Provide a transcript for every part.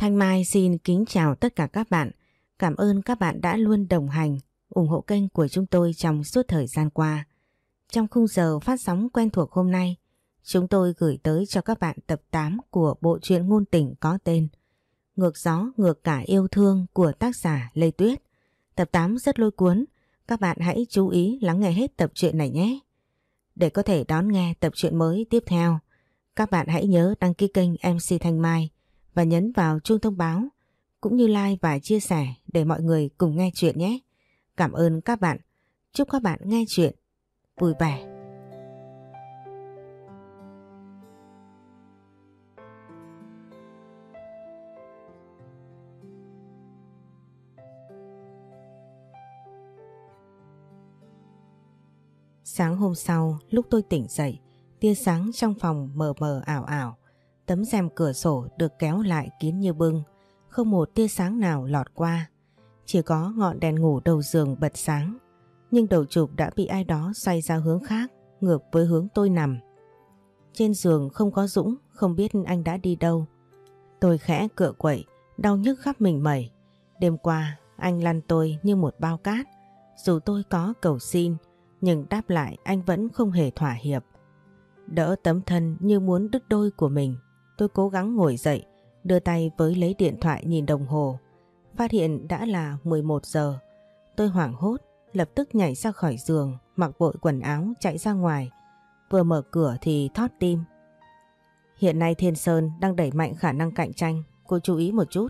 Thanh Mai xin kính chào tất cả các bạn. Cảm ơn các bạn đã luôn đồng hành, ủng hộ kênh của chúng tôi trong suốt thời gian qua. Trong khung giờ phát sóng quen thuộc hôm nay, chúng tôi gửi tới cho các bạn tập 8 của bộ truyện ngôn tình có tên Ngược gió ngược cả yêu thương của tác giả Lê Tuyết. Tập 8 rất lôi cuốn, các bạn hãy chú ý lắng nghe hết tập truyện này nhé. Để có thể đón nghe tập truyện mới tiếp theo, các bạn hãy nhớ đăng ký kênh MC Thanh Mai và nhấn vào chuông thông báo cũng như like và chia sẻ để mọi người cùng nghe chuyện nhé. Cảm ơn các bạn. Chúc các bạn nghe chuyện vui vẻ. Sáng hôm sau, lúc tôi tỉnh dậy, tia sáng trong phòng mờ mờ ảo ảo. Tấm rèm cửa sổ được kéo lại kín như bưng, không một tia sáng nào lọt qua. Chỉ có ngọn đèn ngủ đầu giường bật sáng, nhưng đầu chụp đã bị ai đó xoay ra hướng khác, ngược với hướng tôi nằm. Trên giường không có Dũng, không biết anh đã đi đâu. Tôi khẽ cựa quậy, đau nhức khắp mình mẩy. Đêm qua, anh lăn tôi như một bao cát. Dù tôi có cầu xin, nhưng đáp lại anh vẫn không hề thỏa hiệp. Đỡ tấm thân như muốn đứt đôi của mình, tôi cố gắng ngồi dậy, đưa tay với lấy điện thoại nhìn đồng hồ. Phát hiện đã là 11 giờ. Tôi hoảng hốt, lập tức nhảy ra khỏi giường, mặc vội quần áo chạy ra ngoài. Vừa mở cửa thì thót tim. Hiện nay Thiên Sơn đang đẩy mạnh khả năng cạnh tranh, cô chú ý một chút.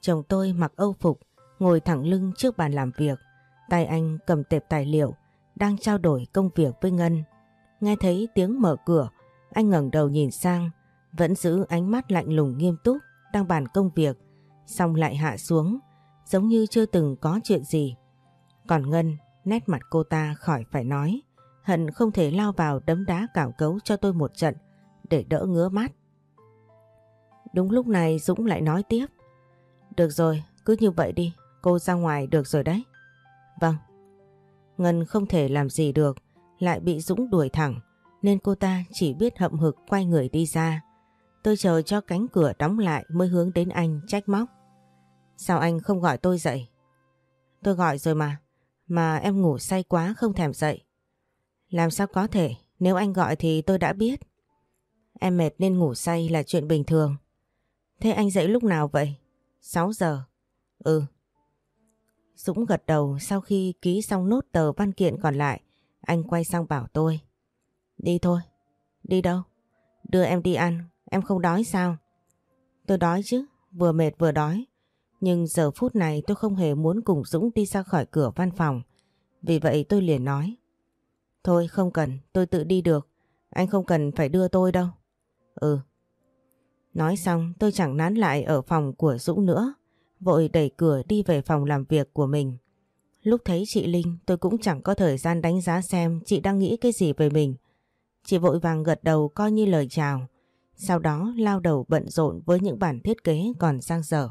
Chồng tôi mặc âu phục, ngồi thẳng lưng trước bàn làm việc. Tay anh cầm tệp tài liệu, đang trao đổi công việc với Ngân. Nghe thấy tiếng mở cửa, anh ngẩng đầu nhìn sang, vẫn giữ ánh mắt lạnh lùng nghiêm túc, đang bàn công việc, xong lại hạ xuống, giống như chưa từng có chuyện gì. Còn Ngân, nét mặt cô ta khỏi phải nói, hận không thể lao vào đấm đá cào cấu cho tôi một trận để đỡ ngứa mắt. Đúng lúc này Dũng lại nói tiếp. Được rồi, cứ như vậy đi, cô ra ngoài được rồi đấy. Vâng. Ngân không thể làm gì được, lại bị Dũng đuổi thẳng, nên cô ta chỉ biết hậm hực quay người đi ra. Tôi chờ cho cánh cửa đóng lại mới hướng đến anh trách móc. Sao anh không gọi tôi dậy? Tôi gọi rồi mà, mà em ngủ say quá không thèm dậy. Làm sao có thể, nếu anh gọi thì tôi đã biết. Em mệt nên ngủ say là chuyện bình thường. Thế anh dậy lúc nào vậy? 6 giờ. Ừ. Dũng gật đầu sau khi ký xong nốt tờ văn kiện còn lại, anh quay sang bảo tôi. Đi thôi. Đi đâu? Đưa em đi ăn, em không đói sao? Tôi đói chứ, vừa mệt vừa đói. Nhưng giờ phút này tôi không hề muốn cùng Dũng đi ra khỏi cửa văn phòng. Vì vậy tôi liền nói. Thôi không cần, tôi tự đi được. Anh không cần phải đưa tôi đâu. Ừ. Nói xong tôi chẳng nán lại ở phòng của Dũng nữa. Vội đẩy cửa đi về phòng làm việc của mình. Lúc thấy chị Linh tôi cũng chẳng có thời gian đánh giá xem chị đang nghĩ cái gì về mình. Chị vội vàng gật đầu coi như lời chào. Sau đó lao đầu bận rộn với những bản thiết kế còn sang dở.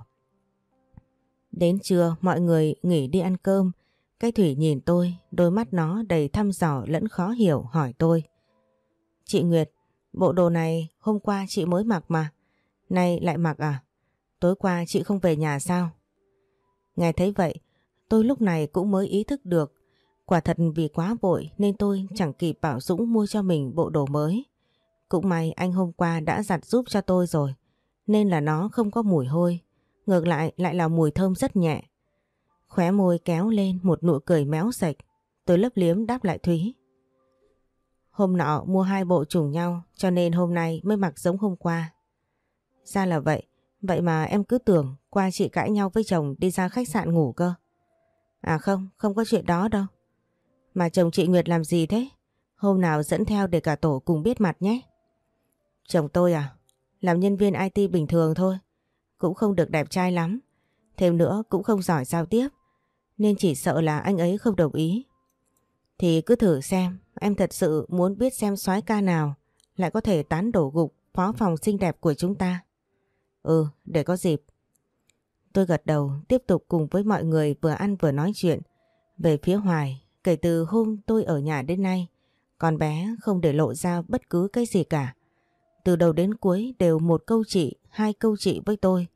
Đến trưa mọi người nghỉ đi ăn cơm. Cái Thủy nhìn tôi, đôi mắt nó đầy thăm dò lẫn khó hiểu hỏi tôi. Chị Nguyệt, bộ đồ này hôm qua chị mới mặc mà. Nay lại mặc à? Tối qua chị không về nhà sao? Nghe thấy vậy, tôi lúc này cũng mới ý thức được. Quả thật vì quá vội nên tôi chẳng kịp bảo Dũng mua cho mình bộ đồ mới. Cũng may anh hôm qua đã giặt giúp cho tôi rồi, nên là nó không có mùi hôi. Ngược lại lại là mùi thơm rất nhẹ. Khóe môi kéo lên một nụ cười méo sạch. Tôi lấp liếm đáp lại Thúy. Hôm nọ mua hai bộ trùng nhau cho nên hôm nay mới mặc giống hôm qua. Ra là vậy, vậy mà em cứ tưởng qua chị cãi nhau với chồng đi ra khách sạn ngủ cơ. À không, không có chuyện đó đâu. Mà chồng chị Nguyệt làm gì thế? Hôm nào dẫn theo để cả tổ cùng biết mặt nhé. Chồng tôi à? Làm nhân viên IT bình thường thôi. Cũng không được đẹp trai lắm. Thêm nữa cũng không giỏi giao tiếp. Nên chỉ sợ là anh ấy không đồng ý. Thì cứ thử xem. Em thật sự muốn biết xem soái ca nào lại có thể tán đổ gục phó phòng xinh đẹp của chúng ta. Ừ, để có dịp. Tôi gật đầu tiếp tục cùng với mọi người vừa ăn vừa nói chuyện. Về phía Hoài, kể từ hôm tôi ở nhà đến nay, con bé không để lộ ra bất cứ cái gì cả. Từ đầu đến cuối đều một câu chị, hai câu chị với tôi.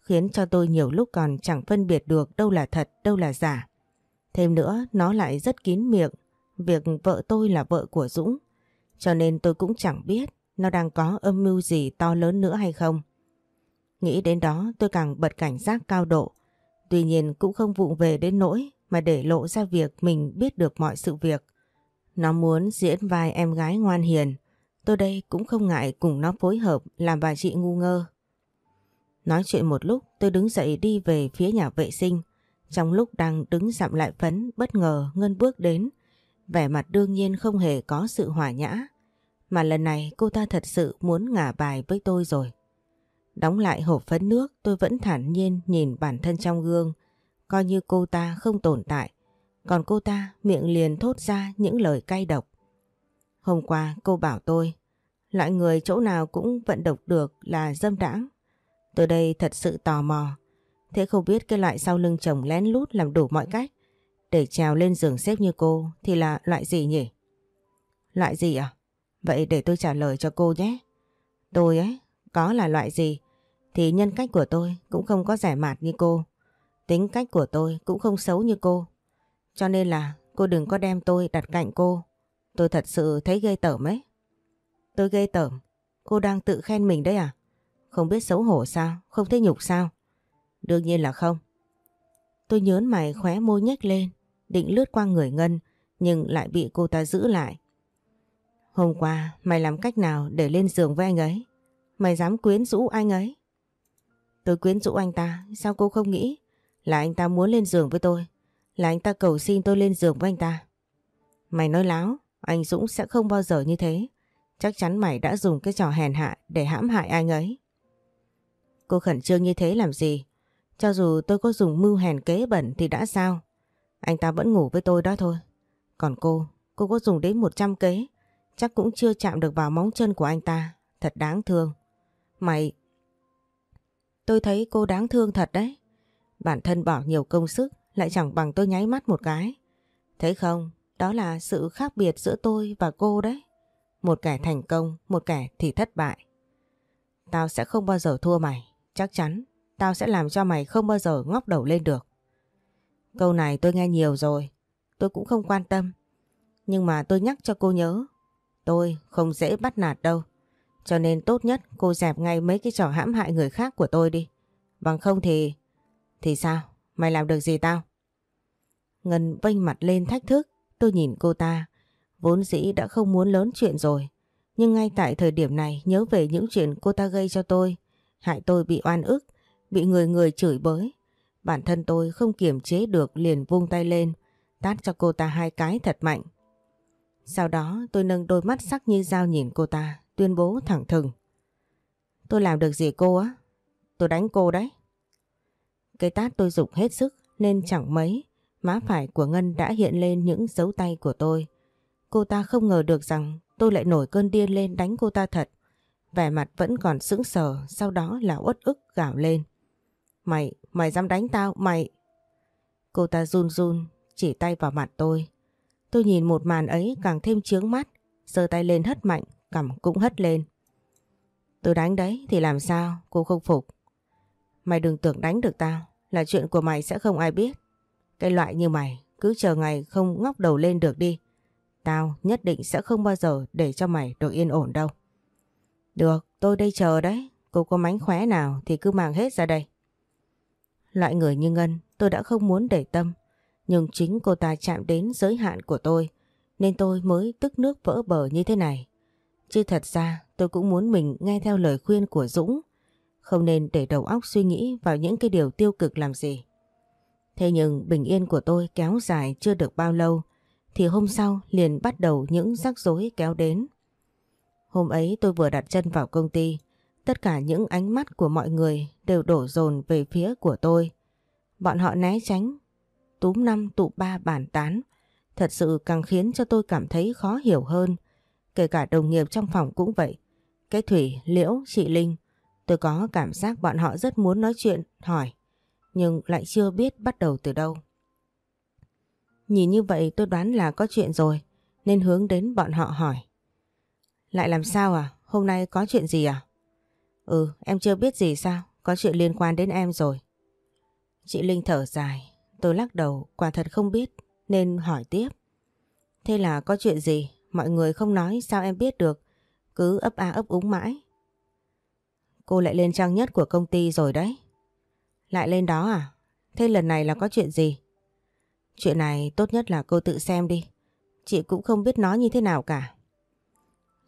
khiến cho tôi nhiều lúc còn chẳng phân biệt được đâu là thật, đâu là giả. Thêm nữa, nó lại rất kín miệng, việc vợ tôi là vợ của Dũng, cho nên tôi cũng chẳng biết nó đang có âm mưu gì to lớn nữa hay không. Nghĩ đến đó tôi càng bật cảnh giác cao độ, tuy nhiên cũng không vụng về đến nỗi mà để lộ ra việc mình biết được mọi sự việc. Nó muốn diễn vai em gái ngoan hiền, tôi đây cũng không ngại cùng nó phối hợp làm bà chị ngu ngơ. Nói chuyện một lúc, tôi đứng dậy đi về phía nhà vệ sinh. Trong lúc đang đứng dặm lại phấn, bất ngờ Ngân bước đến. Vẻ mặt đương nhiên không hề có sự hòa nhã. Mà lần này cô ta thật sự muốn ngả bài với tôi rồi. Đóng lại hộp phấn nước, tôi vẫn thản nhiên nhìn bản thân trong gương. Coi như cô ta không tồn tại. Còn cô ta miệng liền thốt ra những lời cay độc. Hôm qua cô bảo tôi loại người chỗ nào cũng vận độc được là dâm đãng Tôi đây thật sự tò mò. Thế không biết cái loại sau lưng chồng lén lút làm đủ mọi cách để trèo lên giường xếp như cô thì là loại gì nhỉ? Loại gì à? Vậy để tôi trả lời cho cô nhé. Tôi ấy, có là loại gì thì nhân cách của tôi cũng không có rẻ mạt như cô. Tính cách của tôi cũng không xấu như cô. Cho nên là cô đừng có đem tôi đặt cạnh cô. Tôi thật sự thấy ghê tởm ấy. Tôi ghê tởm. Cô đang tự khen mình đấy à? Không biết xấu hổ sao? Không thấy nhục sao? Đương nhiên là không. Tôi nhớn mày khóe môi nhếch lên, định lướt qua người Ngân, nhưng lại bị cô ta giữ lại. Hôm qua mày làm cách nào để lên giường với anh ấy? Mày dám quyến rũ anh ấy? Tôi quyến rũ anh ta, sao cô không nghĩ là anh ta muốn lên giường với tôi? Là anh ta cầu xin tôi lên giường với anh ta. Mày nói láo, anh Dũng sẽ không bao giờ như thế. Chắc chắn mày đã dùng cái trò hèn hạ để hãm hại anh ấy. Cô khẩn trương như thế làm gì? Cho dù tôi có dùng mưu hèn kế bẩn thì đã sao? Anh ta vẫn ngủ với tôi đó thôi. Còn cô, cô có dùng đến 100 kế, chắc cũng chưa chạm được vào móng chân của anh ta. Thật đáng thương. Mày... Tôi thấy cô đáng thương thật đấy. Bản thân bỏ nhiều công sức lại chẳng bằng tôi nháy mắt một cái. Thấy không? Đó là sự khác biệt giữa tôi và cô đấy. Một kẻ thành công, một kẻ thì thất bại. Tao sẽ không bao giờ thua mày. Chắc chắn tao sẽ làm cho mày không bao giờ ngóc đầu lên được. Câu này tôi nghe nhiều rồi, tôi cũng không quan tâm. Nhưng mà tôi nhắc cho cô nhớ, tôi không dễ bắt nạt đâu. Cho nên tốt nhất cô dẹp ngay mấy cái trò hãm hại người khác của tôi đi. Bằng không thì... Thì sao? Mày làm được gì tao? Ngân vênh mặt lên thách thức. Tôi nhìn cô ta. Vốn dĩ đã không muốn lớn chuyện rồi. Nhưng ngay tại thời điểm này nhớ về những chuyện cô ta gây cho tôi hại tôi bị oan ức, bị người người chửi bới. Bản thân tôi không kiềm chế được liền vung tay lên, tát cho cô ta hai cái thật mạnh. Sau đó tôi nâng đôi mắt sắc như dao nhìn cô ta, tuyên bố thẳng thừng. Tôi làm được gì cô á? Tôi đánh cô đấy. Cái tát tôi dục hết sức nên chẳng mấy, má phải của Ngân đã hiện lên những dấu tay của tôi. Cô ta không ngờ được rằng tôi lại nổi cơn điên lên đánh cô ta thật. Vẻ mặt vẫn còn sững sờ, sau đó là uất ức gào lên. Mày, mày dám đánh tao, mày... Cô ta run run, chỉ tay vào mặt tôi. Tôi nhìn một màn ấy càng thêm chướng mắt, giơ tay lên hất mạnh, cằm cũng hất lên. Tôi đánh đấy thì làm sao, cô không phục. Mày đừng tưởng đánh được tao, là chuyện của mày sẽ không ai biết. Cái loại như mày, cứ chờ ngày không ngóc đầu lên được đi. Tao nhất định sẽ không bao giờ để cho mày được yên ổn đâu. Được, tôi đây chờ đấy. Cô có mánh khóe nào thì cứ mang hết ra đây. Loại người như Ngân tôi đã không muốn để tâm. Nhưng chính cô ta chạm đến giới hạn của tôi. Nên tôi mới tức nước vỡ bờ như thế này. Chứ thật ra tôi cũng muốn mình nghe theo lời khuyên của Dũng. Không nên để đầu óc suy nghĩ vào những cái điều tiêu cực làm gì. Thế nhưng bình yên của tôi kéo dài chưa được bao lâu. Thì hôm sau liền bắt đầu những rắc rối kéo đến. Hôm ấy tôi vừa đặt chân vào công ty, tất cả những ánh mắt của mọi người đều đổ dồn về phía của tôi. Bọn họ né tránh, túm năm tụ ba bàn tán, thật sự càng khiến cho tôi cảm thấy khó hiểu hơn. Kể cả đồng nghiệp trong phòng cũng vậy. Cái Thủy, Liễu, chị Linh, tôi có cảm giác bọn họ rất muốn nói chuyện, hỏi, nhưng lại chưa biết bắt đầu từ đâu. Nhìn như vậy tôi đoán là có chuyện rồi, nên hướng đến bọn họ hỏi. Lại làm sao à? Hôm nay có chuyện gì à? Ừ, em chưa biết gì sao? có chuyện liên quan đến em rồi. Chị Linh thở dài, tôi lắc đầu, quả thật không biết, nên hỏi tiếp. Thế là có chuyện gì? Mọi người không nói sao em biết được, cứ ấp a ấp úng mãi. Cô lại lên trang nhất của công ty rồi đấy. Lại lên đó à? Thế lần này là có chuyện gì? Chuyện này tốt nhất là cô tự xem đi. Chị cũng không biết nói như thế nào cả.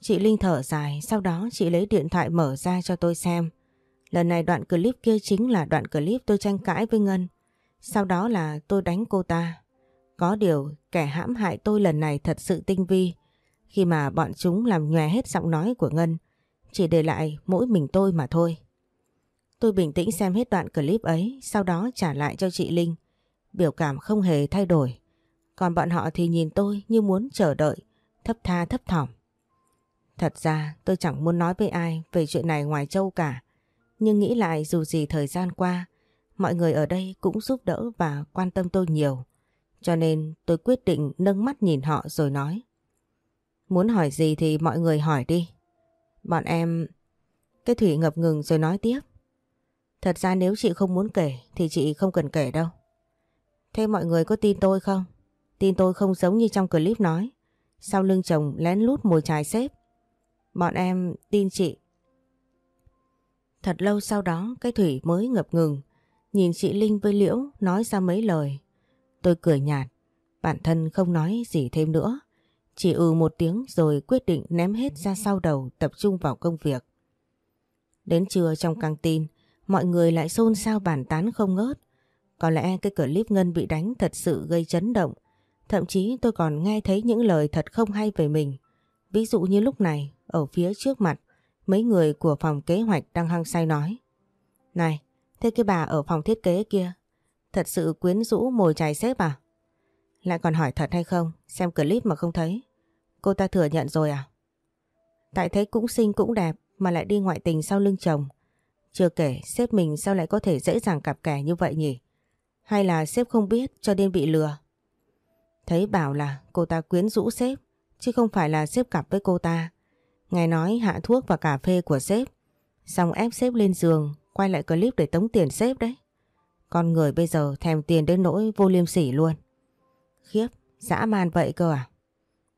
Chị Linh thở dài, sau đó chị lấy điện thoại mở ra cho tôi xem. Lần này đoạn clip kia chính là đoạn clip tôi tranh cãi với Ngân. Sau đó là tôi đánh cô ta. Có điều kẻ hãm hại tôi lần này thật sự tinh vi. Khi mà bọn chúng làm nhòe hết giọng nói của Ngân, chỉ để lại mỗi mình tôi mà thôi. Tôi bình tĩnh xem hết đoạn clip ấy, sau đó trả lại cho chị Linh. Biểu cảm không hề thay đổi. Còn bọn họ thì nhìn tôi như muốn chờ đợi, thấp tha thấp thỏm. Thật ra tôi chẳng muốn nói với ai về chuyện này ngoài Châu cả. Nhưng nghĩ lại dù gì thời gian qua, mọi người ở đây cũng giúp đỡ và quan tâm tôi nhiều. Cho nên tôi quyết định nâng mắt nhìn họ rồi nói. Muốn hỏi gì thì mọi người hỏi đi. Bọn em... Cái Thủy ngập ngừng rồi nói tiếp. Thật ra nếu chị không muốn kể thì chị không cần kể đâu. Thế mọi người có tin tôi không? Tin tôi không giống như trong clip nói. Sau lưng chồng lén lút mồi trài xếp. Bọn em tin chị. Thật lâu sau đó cái Thủy mới ngập ngừng. Nhìn chị Linh với Liễu nói ra mấy lời. Tôi cười nhạt. Bản thân không nói gì thêm nữa. Chỉ ừ một tiếng rồi quyết định ném hết ra sau đầu tập trung vào công việc. Đến trưa trong căng tin, mọi người lại xôn xao bàn tán không ngớt. Có lẽ cái clip Ngân bị đánh thật sự gây chấn động. Thậm chí tôi còn nghe thấy những lời thật không hay về mình. Ví dụ như lúc này, ở phía trước mặt, mấy người của phòng kế hoạch đang hăng say nói. Này, thế cái bà ở phòng thiết kế kia, thật sự quyến rũ mồi chài xếp à? Lại còn hỏi thật hay không, xem clip mà không thấy. Cô ta thừa nhận rồi à? Tại thấy cũng xinh cũng đẹp mà lại đi ngoại tình sau lưng chồng. Chưa kể sếp mình sao lại có thể dễ dàng cặp kè như vậy nhỉ? Hay là sếp không biết cho nên bị lừa? Thấy bảo là cô ta quyến rũ sếp chứ không phải là sếp cặp với cô ta. Nghe nói hạ thuốc và cà phê của sếp xong ép sếp lên giường quay lại clip để tống tiền sếp đấy. Con người bây giờ thèm tiền đến nỗi vô liêm sỉ luôn. Khiếp, dã man vậy cơ à?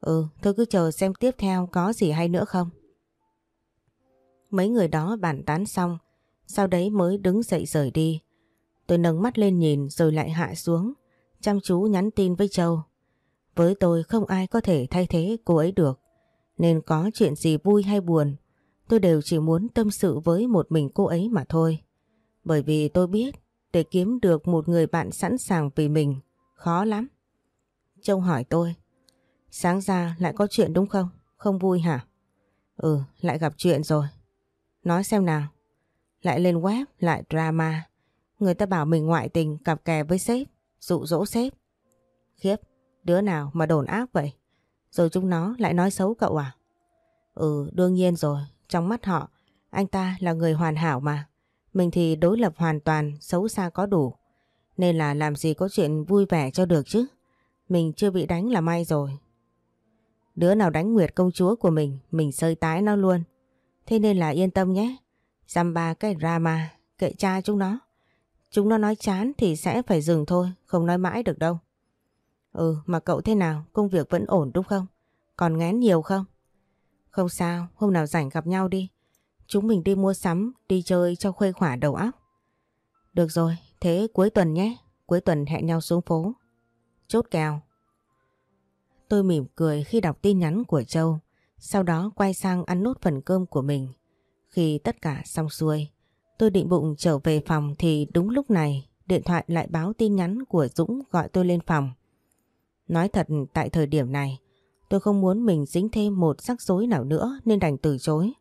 Ừ, thôi cứ chờ xem tiếp theo có gì hay nữa không. Mấy người đó bàn tán xong, sau đấy mới đứng dậy rời đi. Tôi nâng mắt lên nhìn rồi lại hạ xuống, chăm chú nhắn tin với Châu. Với tôi không ai có thể thay thế cô ấy được, nên có chuyện gì vui hay buồn, tôi đều chỉ muốn tâm sự với một mình cô ấy mà thôi. Bởi vì tôi biết để kiếm được một người bạn sẵn sàng vì mình, khó lắm. Châu hỏi tôi, sáng ra lại có chuyện đúng không? Không vui hả? Ừ, lại gặp chuyện rồi. Nói xem nào. Lại lên web, lại drama. Người ta bảo mình ngoại tình cặp kè với sếp, dụ dỗ sếp. Khiếp, đứa nào mà đồn ác vậy? Rồi chúng nó lại nói xấu cậu à? Ừ, đương nhiên rồi. Trong mắt họ, anh ta là người hoàn hảo mà. Mình thì đối lập hoàn toàn, xấu xa có đủ. Nên là làm gì có chuyện vui vẻ cho được chứ. Mình chưa bị đánh là may rồi. Đứa nào đánh Nguyệt công chúa của mình, mình sơi tái nó luôn. Thế nên là yên tâm nhé. Dăm ba cái drama, kệ cha chúng nó. Chúng nó nói chán thì sẽ phải dừng thôi, không nói mãi được đâu. Ừ, mà cậu thế nào? Công việc vẫn ổn đúng không? Còn ngán nhiều không? Không sao, hôm nào rảnh gặp nhau đi. Chúng mình đi mua sắm, đi chơi cho khuây khỏa đầu óc. Được rồi, thế cuối tuần nhé. Cuối tuần hẹn nhau xuống phố. Chốt kèo. Tôi mỉm cười khi đọc tin nhắn của Châu. Sau đó quay sang ăn nốt phần cơm của mình. Khi tất cả xong xuôi, tôi định bụng trở về phòng thì đúng lúc này điện thoại lại báo tin nhắn của Dũng gọi tôi lên phòng. Nói thật tại thời điểm này, tôi không muốn mình dính thêm một rắc rối nào nữa nên đành từ chối.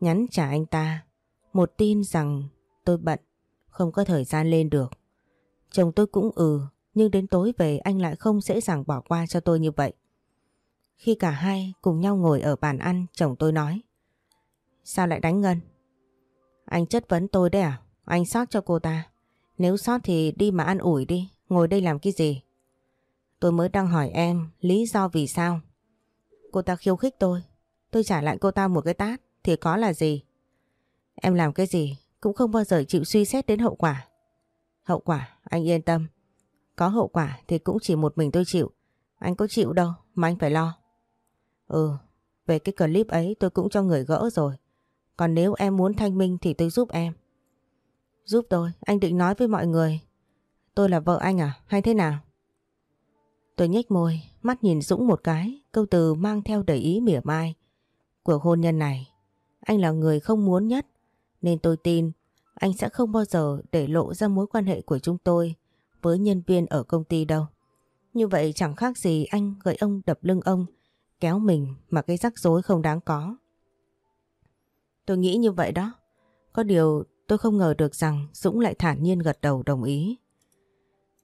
Nhắn trả anh ta, một tin rằng tôi bận, không có thời gian lên được. Chồng tôi cũng ừ, nhưng đến tối về anh lại không dễ dàng bỏ qua cho tôi như vậy. Khi cả hai cùng nhau ngồi ở bàn ăn, chồng tôi nói. Sao lại đánh Ngân? Anh chất vấn tôi đấy à? Anh sót cho cô ta. Nếu sót thì đi mà ăn ủi đi, ngồi đây làm cái gì? Tôi mới đang hỏi em lý do vì sao. Cô ta khiêu khích tôi. Tôi trả lại cô ta một cái tát thì có là gì? Em làm cái gì cũng không bao giờ chịu suy xét đến hậu quả. Hậu quả, anh yên tâm. Có hậu quả thì cũng chỉ một mình tôi chịu. Anh có chịu đâu mà anh phải lo. Ừ, về cái clip ấy tôi cũng cho người gỡ rồi. Còn nếu em muốn thanh minh thì tôi giúp em. Giúp tôi, anh định nói với mọi người. Tôi là vợ anh à, hay thế nào? Tôi nhếch môi, mắt nhìn Dũng một cái, câu từ mang theo đầy ý mỉa mai. Cuộc hôn nhân này, anh là người không muốn nhất, nên tôi tin anh sẽ không bao giờ để lộ ra mối quan hệ của chúng tôi với nhân viên ở công ty đâu. Như vậy chẳng khác gì anh gợi ông đập lưng ông, kéo mình mà cái rắc rối không đáng có. Tôi nghĩ như vậy đó. Có điều tôi không ngờ được rằng Dũng lại thản nhiên gật đầu đồng ý.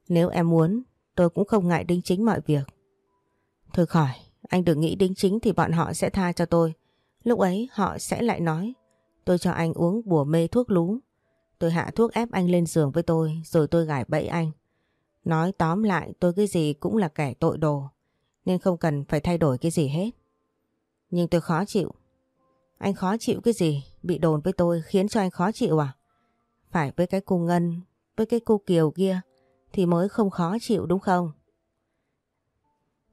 Nếu em muốn, tôi cũng không ngại đính chính mọi việc. Thôi khỏi, anh đừng nghĩ đính chính thì bọn họ sẽ tha cho tôi. Lúc ấy họ sẽ lại nói, tôi cho anh uống bùa mê thuốc lú. Tôi hạ thuốc ép anh lên giường với tôi rồi tôi gài bẫy anh. Nói tóm lại tôi cái gì cũng là kẻ tội đồ nên không cần phải thay đổi cái gì hết. Nhưng tôi khó chịu. Anh khó chịu cái gì? Bị đồn với tôi khiến cho anh khó chịu à? Phải với cái cô Ngân, với cái cô Kiều kia thì mới không khó chịu đúng không?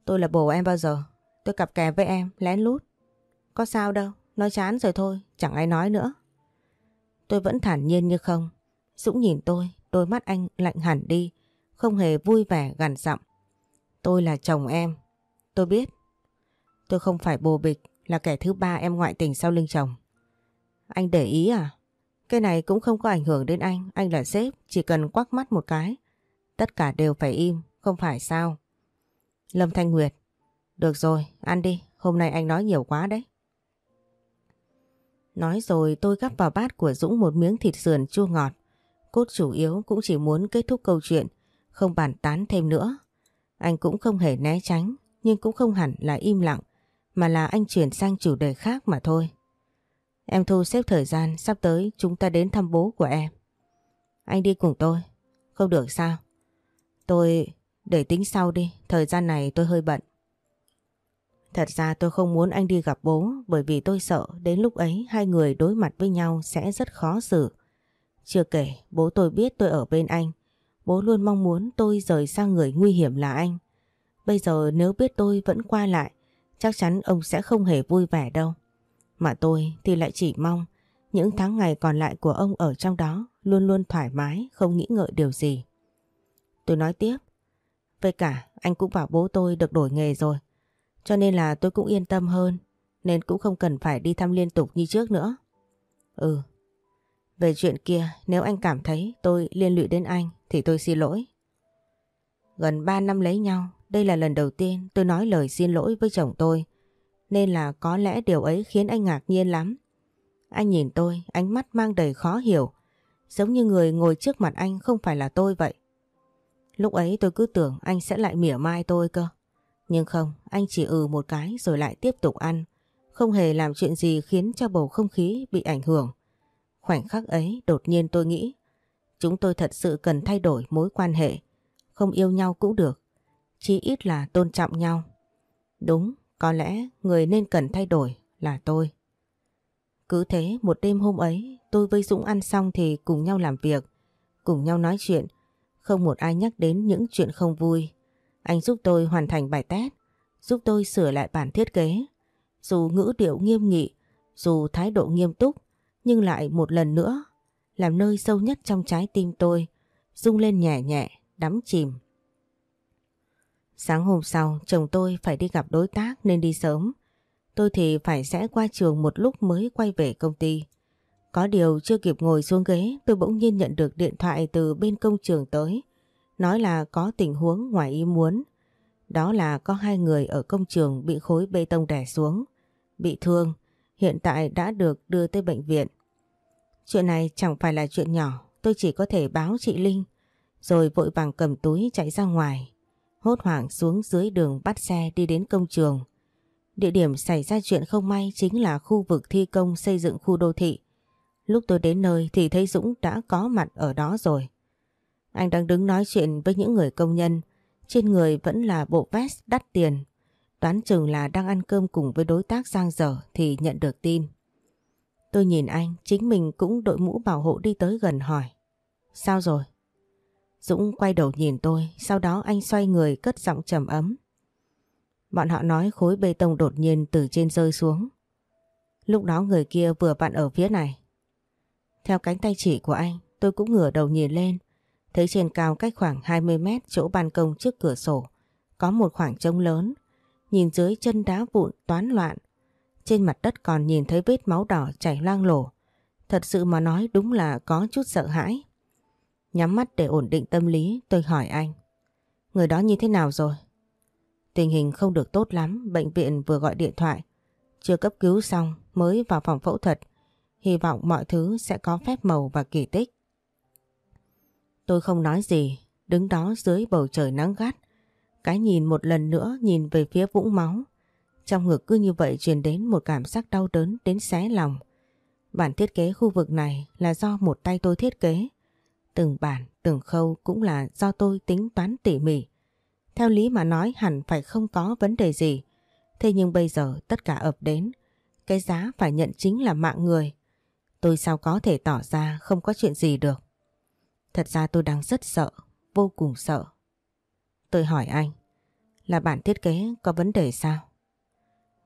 Tôi là bồ em bao giờ? Tôi cặp kè với em, lén lút. Có sao đâu, nói chán rồi thôi, chẳng ai nói nữa. Tôi vẫn thản nhiên như không. Dũng nhìn tôi, đôi mắt anh lạnh hẳn đi, không hề vui vẻ gằn giọng. Tôi là chồng em. Tôi biết. Tôi không phải bồ bịch, là kẻ thứ ba em ngoại tình sau lưng chồng. Anh để ý à? Cái này cũng không có ảnh hưởng đến anh, anh là sếp, chỉ cần quắc mắt một cái. Tất cả đều phải im, không phải sao? Lâm Thanh Nguyệt, được rồi, ăn đi, hôm nay anh nói nhiều quá đấy. Nói rồi tôi gắp vào bát của Dũng một miếng thịt sườn chua ngọt. Cốt chủ yếu cũng chỉ muốn kết thúc câu chuyện, không bàn tán thêm nữa. Anh cũng không hề né tránh, nhưng cũng không hẳn là im lặng, mà là anh chuyển sang chủ đề khác mà thôi. Em thu xếp thời gian sắp tới chúng ta đến thăm bố của em. Anh đi cùng tôi. Không được sao? Tôi... để tính sau đi, thời gian này tôi hơi bận. Thật ra tôi không muốn anh đi gặp bố bởi vì tôi sợ đến lúc ấy hai người đối mặt với nhau sẽ rất khó xử. Chưa kể, bố tôi biết tôi ở bên anh. Bố luôn mong muốn tôi rời sang người nguy hiểm là anh. Bây giờ nếu biết tôi vẫn qua lại, chắc chắn ông sẽ không hề vui vẻ đâu. Mà tôi thì lại chỉ mong những tháng ngày còn lại của ông ở trong đó luôn luôn thoải mái, không nghĩ ngợi điều gì. Tôi nói tiếp, với cả anh cũng bảo bố tôi được đổi nghề rồi. Cho nên là tôi cũng yên tâm hơn, nên cũng không cần phải đi thăm liên tục như trước nữa. Ừ, về chuyện kia nếu anh cảm thấy tôi liên lụy đến anh thì tôi xin lỗi. Gần 3 năm lấy nhau, đây là lần đầu tiên tôi nói lời xin lỗi với chồng tôi. Nên là có lẽ điều ấy khiến anh ngạc nhiên lắm. Anh nhìn tôi, ánh mắt mang đầy khó hiểu. Giống như người ngồi trước mặt anh không phải là tôi vậy. Lúc ấy tôi cứ tưởng anh sẽ lại mỉa mai tôi cơ. Nhưng không, anh chỉ ừ một cái rồi lại tiếp tục ăn. Không hề làm chuyện gì khiến cho bầu không khí bị ảnh hưởng. Khoảnh khắc ấy đột nhiên tôi nghĩ chúng tôi thật sự cần thay đổi mối quan hệ. Không yêu nhau cũng được. Chỉ ít là tôn trọng nhau. Đúng, có lẽ người nên cần thay đổi là tôi. Cứ thế một đêm hôm ấy tôi với Dũng ăn xong thì cùng nhau làm việc, cùng nhau nói chuyện. Không một ai nhắc đến những chuyện không vui. Anh giúp tôi hoàn thành bài test, giúp tôi sửa lại bản thiết kế. Dù ngữ điệu nghiêm nghị, dù thái độ nghiêm túc, nhưng lại một lần nữa làm nơi sâu nhất trong trái tim tôi, rung lên nhẹ nhẹ, đắm chìm. Sáng hôm sau, chồng tôi phải đi gặp đối tác nên đi sớm. Tôi thì phải sẽ qua trường một lúc mới quay về công ty. Có điều chưa kịp ngồi xuống ghế, tôi bỗng nhiên nhận được điện thoại từ bên công trường tới. Nói là có tình huống ngoài ý muốn. Đó là có hai người ở công trường bị khối bê tông đè xuống. Bị thương, hiện tại đã được đưa tới bệnh viện. Chuyện này chẳng phải là chuyện nhỏ, tôi chỉ có thể báo chị Linh, rồi vội vàng cầm túi chạy ra ngoài, hốt hoảng xuống dưới đường bắt xe đi đến công trường. Địa điểm xảy ra chuyện không may chính là khu vực thi công xây dựng khu đô thị. Lúc tôi đến nơi thì thấy Dũng đã có mặt ở đó rồi. Anh đang đứng nói chuyện với những người công nhân, trên người vẫn là bộ vest đắt tiền. Đoán chừng là đang ăn cơm cùng với đối tác Giang Dở thì nhận được tin. Tôi nhìn anh, chính mình cũng đội mũ bảo hộ đi tới gần hỏi. Sao rồi? Dũng quay đầu nhìn tôi, sau đó anh xoay người cất giọng trầm ấm. Bọn họ nói khối bê tông đột nhiên từ trên rơi xuống. Lúc đó người kia vừa vặn ở phía này. Theo cánh tay chỉ của anh, tôi cũng ngửa đầu nhìn lên. Thấy trên cao cách khoảng 20 mét chỗ ban công trước cửa sổ, có một khoảng trống lớn. Nhìn dưới chân đá vụn toán loạn. Trên mặt đất còn nhìn thấy vết máu đỏ chảy loang lổ. Thật sự mà nói đúng là có chút sợ hãi. Nhắm mắt để ổn định tâm lý tôi hỏi anh. Người đó như thế nào rồi? Tình hình không được tốt lắm, bệnh viện vừa gọi điện thoại. Chưa cấp cứu xong mới vào phòng phẫu thuật. Hy vọng mọi thứ sẽ có phép màu và kỳ tích. Tôi không nói gì, đứng đó dưới bầu trời nắng gắt. Cái nhìn một lần nữa nhìn về phía vũng máu. Trong ngực cứ như vậy truyền đến một cảm giác đau đớn đến xé lòng. Bản thiết kế khu vực này là do một tay tôi thiết kế. Từng bản, từng khâu cũng là do tôi tính toán tỉ mỉ. Theo lý mà nói hẳn phải không có vấn đề gì. Thế nhưng bây giờ tất cả ập đến. Cái giá phải nhận chính là mạng người. Tôi sao có thể tỏ ra không có chuyện gì được. Thật ra tôi đang rất sợ, vô cùng sợ. Tôi hỏi anh, là bản thiết kế có vấn đề sao?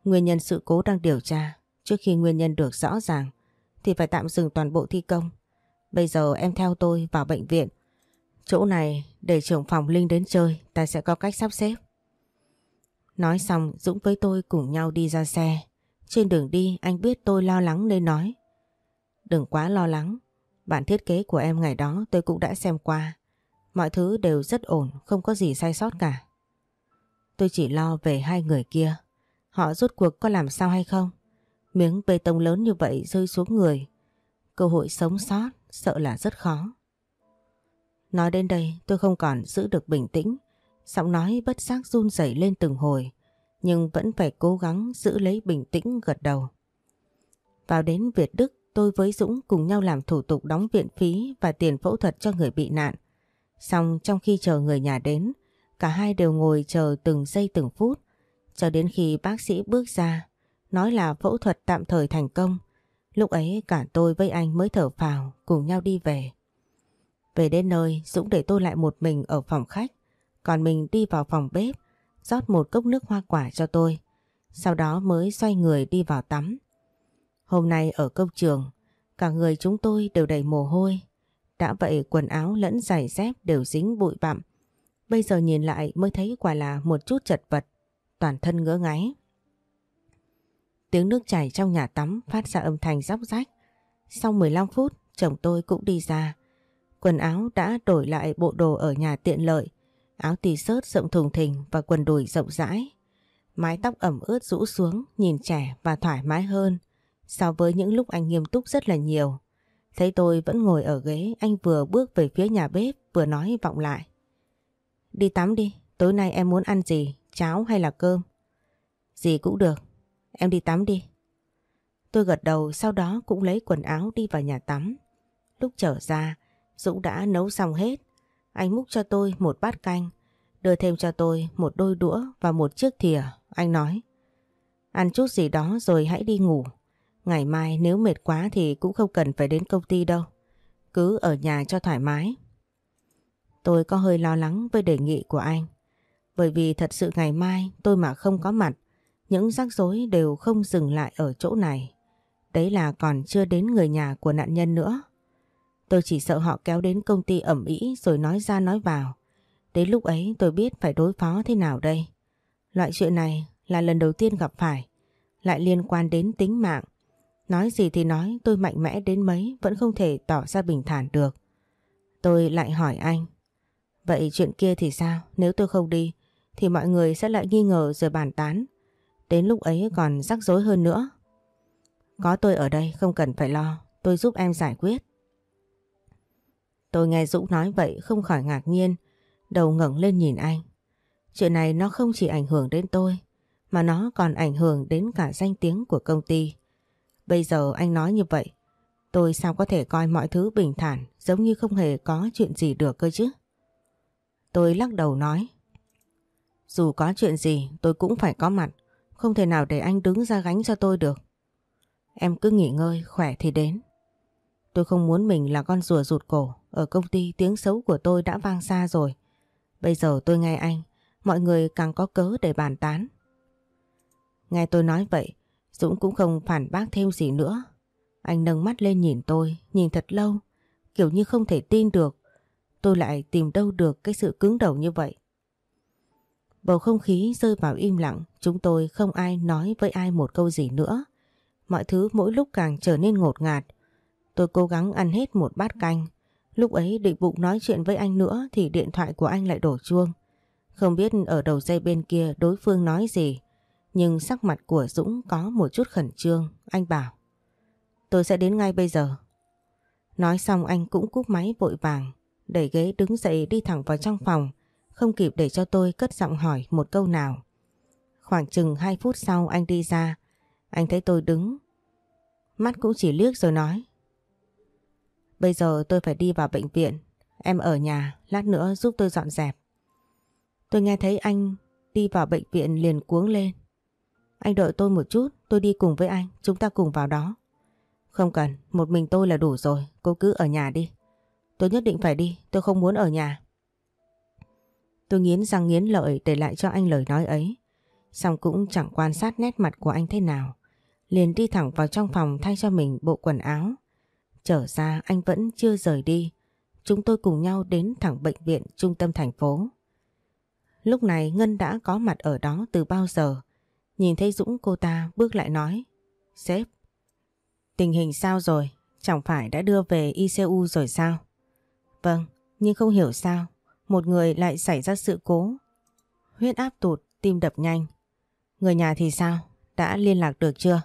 Nguyên nhân sự cố đang điều tra, trước khi nguyên nhân được rõ ràng thì phải tạm dừng toàn bộ thi công. Bây giờ em theo tôi vào bệnh viện. Chỗ này để trưởng phòng Linh đến chơi, ta sẽ có cách sắp xếp. Nói xong Dũng với tôi cùng nhau đi ra xe. Trên đường đi anh biết tôi lo lắng nên nói. Đừng quá lo lắng. Bản thiết kế của em ngày đó tôi cũng đã xem qua. Mọi thứ đều rất ổn, không có gì sai sót cả. Tôi chỉ lo về hai người kia. Họ rốt cuộc có làm sao hay không? Miếng bê tông lớn như vậy rơi xuống người. Cơ hội sống sót sợ là rất khó. Nói đến đây tôi không còn giữ được bình tĩnh. Giọng nói bất giác run rẩy lên từng hồi. Nhưng vẫn phải cố gắng giữ lấy bình tĩnh gật đầu. Vào đến Việt Đức tôi với Dũng cùng nhau làm thủ tục đóng viện phí và tiền phẫu thuật cho người bị nạn. Xong trong khi chờ người nhà đến, cả hai đều ngồi chờ từng giây từng phút, cho đến khi bác sĩ bước ra, nói là phẫu thuật tạm thời thành công. Lúc ấy cả tôi với anh mới thở phào cùng nhau đi về. Về đến nơi, Dũng để tôi lại một mình ở phòng khách, còn mình đi vào phòng bếp, rót một cốc nước hoa quả cho tôi. Sau đó mới xoay người đi vào tắm. Hôm nay ở công trường, cả người chúng tôi đều đầy mồ hôi. Đã vậy quần áo lẫn giày dép đều dính bụi bặm. Bây giờ nhìn lại mới thấy quả là một chút chật vật, toàn thân ngỡ ngáy. Tiếng nước chảy trong nhà tắm phát ra âm thanh róc rách. Sau 15 phút, chồng tôi cũng đi ra. Quần áo đã đổi lại bộ đồ ở nhà tiện lợi. Áo tì sớt rộng thùng thình và quần đùi rộng rãi. Mái tóc ẩm ướt rũ xuống, nhìn trẻ và thoải mái hơn so với những lúc anh nghiêm túc rất là nhiều. Thấy tôi vẫn ngồi ở ghế, anh vừa bước về phía nhà bếp vừa nói vọng lại. Đi tắm đi, tối nay em muốn ăn gì, cháo hay là cơm? Gì cũng được, em đi tắm đi. Tôi gật đầu sau đó cũng lấy quần áo đi vào nhà tắm. Lúc trở ra, Dũng đã nấu xong hết. Anh múc cho tôi một bát canh, đưa thêm cho tôi một đôi đũa và một chiếc thìa. Anh nói, ăn chút gì đó rồi hãy đi ngủ. Ngày mai nếu mệt quá thì cũng không cần phải đến công ty đâu. Cứ ở nhà cho thoải mái. Tôi có hơi lo lắng với đề nghị của anh. Bởi vì thật sự ngày mai tôi mà không có mặt, những rắc rối đều không dừng lại ở chỗ này. Đấy là còn chưa đến người nhà của nạn nhân nữa. Tôi chỉ sợ họ kéo đến công ty ẩm ý rồi nói ra nói vào. Đến lúc ấy tôi biết phải đối phó thế nào đây. Loại chuyện này là lần đầu tiên gặp phải, lại liên quan đến tính mạng. Nói gì thì nói tôi mạnh mẽ đến mấy vẫn không thể tỏ ra bình thản được. Tôi lại hỏi anh. Vậy chuyện kia thì sao? Nếu tôi không đi thì mọi người sẽ lại nghi ngờ rồi bàn tán. Đến lúc ấy còn rắc rối hơn nữa. Có tôi ở đây không cần phải lo. Tôi giúp em giải quyết. Tôi nghe Dũng nói vậy không khỏi ngạc nhiên. Đầu ngẩng lên nhìn anh. Chuyện này nó không chỉ ảnh hưởng đến tôi mà nó còn ảnh hưởng đến cả danh tiếng của công ty. Bây giờ anh nói như vậy, tôi sao có thể coi mọi thứ bình thản giống như không hề có chuyện gì được cơ chứ? Tôi lắc đầu nói, dù có chuyện gì tôi cũng phải có mặt, không thể nào để anh đứng ra gánh cho tôi được. Em cứ nghỉ ngơi, khỏe thì đến. Tôi không muốn mình là con rùa rụt cổ. Ở công ty tiếng xấu của tôi đã vang xa rồi. Bây giờ tôi nghe anh, mọi người càng có cớ để bàn tán. Nghe tôi nói vậy, Dũng cũng không phản bác thêm gì nữa. Anh nâng mắt lên nhìn tôi, nhìn thật lâu, kiểu như không thể tin được. Tôi lại tìm đâu được cái sự cứng đầu như vậy. Bầu không khí rơi vào im lặng, chúng tôi không ai nói với ai một câu gì nữa. Mọi thứ mỗi lúc càng trở nên ngột ngạt. Tôi cố gắng ăn hết một bát canh. Lúc ấy định bụng nói chuyện với anh nữa thì điện thoại của anh lại đổ chuông. Không biết ở đầu dây bên kia đối phương nói gì. Nhưng sắc mặt của Dũng có một chút khẩn trương. Anh bảo. Tôi sẽ đến ngay bây giờ. Nói xong anh cũng cúp máy vội vàng. Đẩy ghế đứng dậy đi thẳng vào trong phòng. Không kịp để cho tôi cất giọng hỏi một câu nào. Khoảng chừng 2 phút sau anh đi ra. Anh thấy tôi đứng. Mắt cũng chỉ liếc rồi nói. Bây giờ tôi phải đi vào bệnh viện. Em ở nhà, lát nữa giúp tôi dọn dẹp. Tôi nghe thấy anh đi vào bệnh viện liền cuống lên. Anh đợi tôi một chút, tôi đi cùng với anh, chúng ta cùng vào đó. Không cần, một mình tôi là đủ rồi, cô cứ ở nhà đi. Tôi nhất định phải đi, tôi không muốn ở nhà. Tôi nghiến răng nghiến lợi để lại cho anh lời nói ấy. Xong cũng chẳng quan sát nét mặt của anh thế nào. Liền đi thẳng vào trong phòng thay cho mình bộ quần áo. Trở ra anh vẫn chưa rời đi. Chúng tôi cùng nhau đến thẳng bệnh viện trung tâm thành phố. Lúc này Ngân đã có mặt ở đó từ bao giờ. Nhìn thấy Dũng cô ta bước lại nói. Sếp, tình hình sao rồi? Chẳng phải đã đưa về ICU rồi sao? Vâng, nhưng không hiểu sao. Một người lại xảy ra sự cố. Huyết áp tụt, tim đập nhanh. Người nhà thì sao? Đã liên lạc được chưa?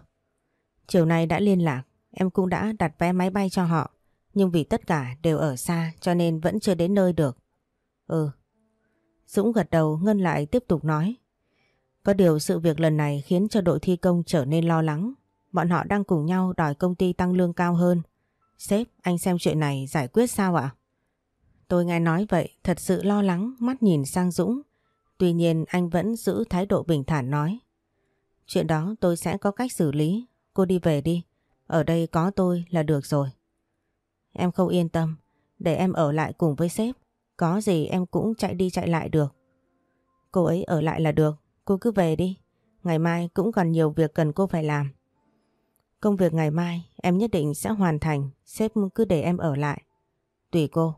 Chiều nay đã liên lạc. Em cũng đã đặt vé máy bay cho họ. Nhưng vì tất cả đều ở xa cho nên vẫn chưa đến nơi được. Ừ. Dũng gật đầu Ngân lại tiếp tục nói. Có điều sự việc lần này khiến cho đội thi công trở nên lo lắng. Bọn họ đang cùng nhau đòi công ty tăng lương cao hơn. Sếp, anh xem chuyện này giải quyết sao ạ? Tôi nghe nói vậy, thật sự lo lắng, mắt nhìn sang Dũng. Tuy nhiên anh vẫn giữ thái độ bình thản nói. Chuyện đó tôi sẽ có cách xử lý, cô đi về đi. Ở đây có tôi là được rồi. Em không yên tâm, để em ở lại cùng với sếp. Có gì em cũng chạy đi chạy lại được. Cô ấy ở lại là được, cô cứ về đi. Ngày mai cũng còn nhiều việc cần cô phải làm. Công việc ngày mai em nhất định sẽ hoàn thành, sếp cứ để em ở lại. Tùy cô.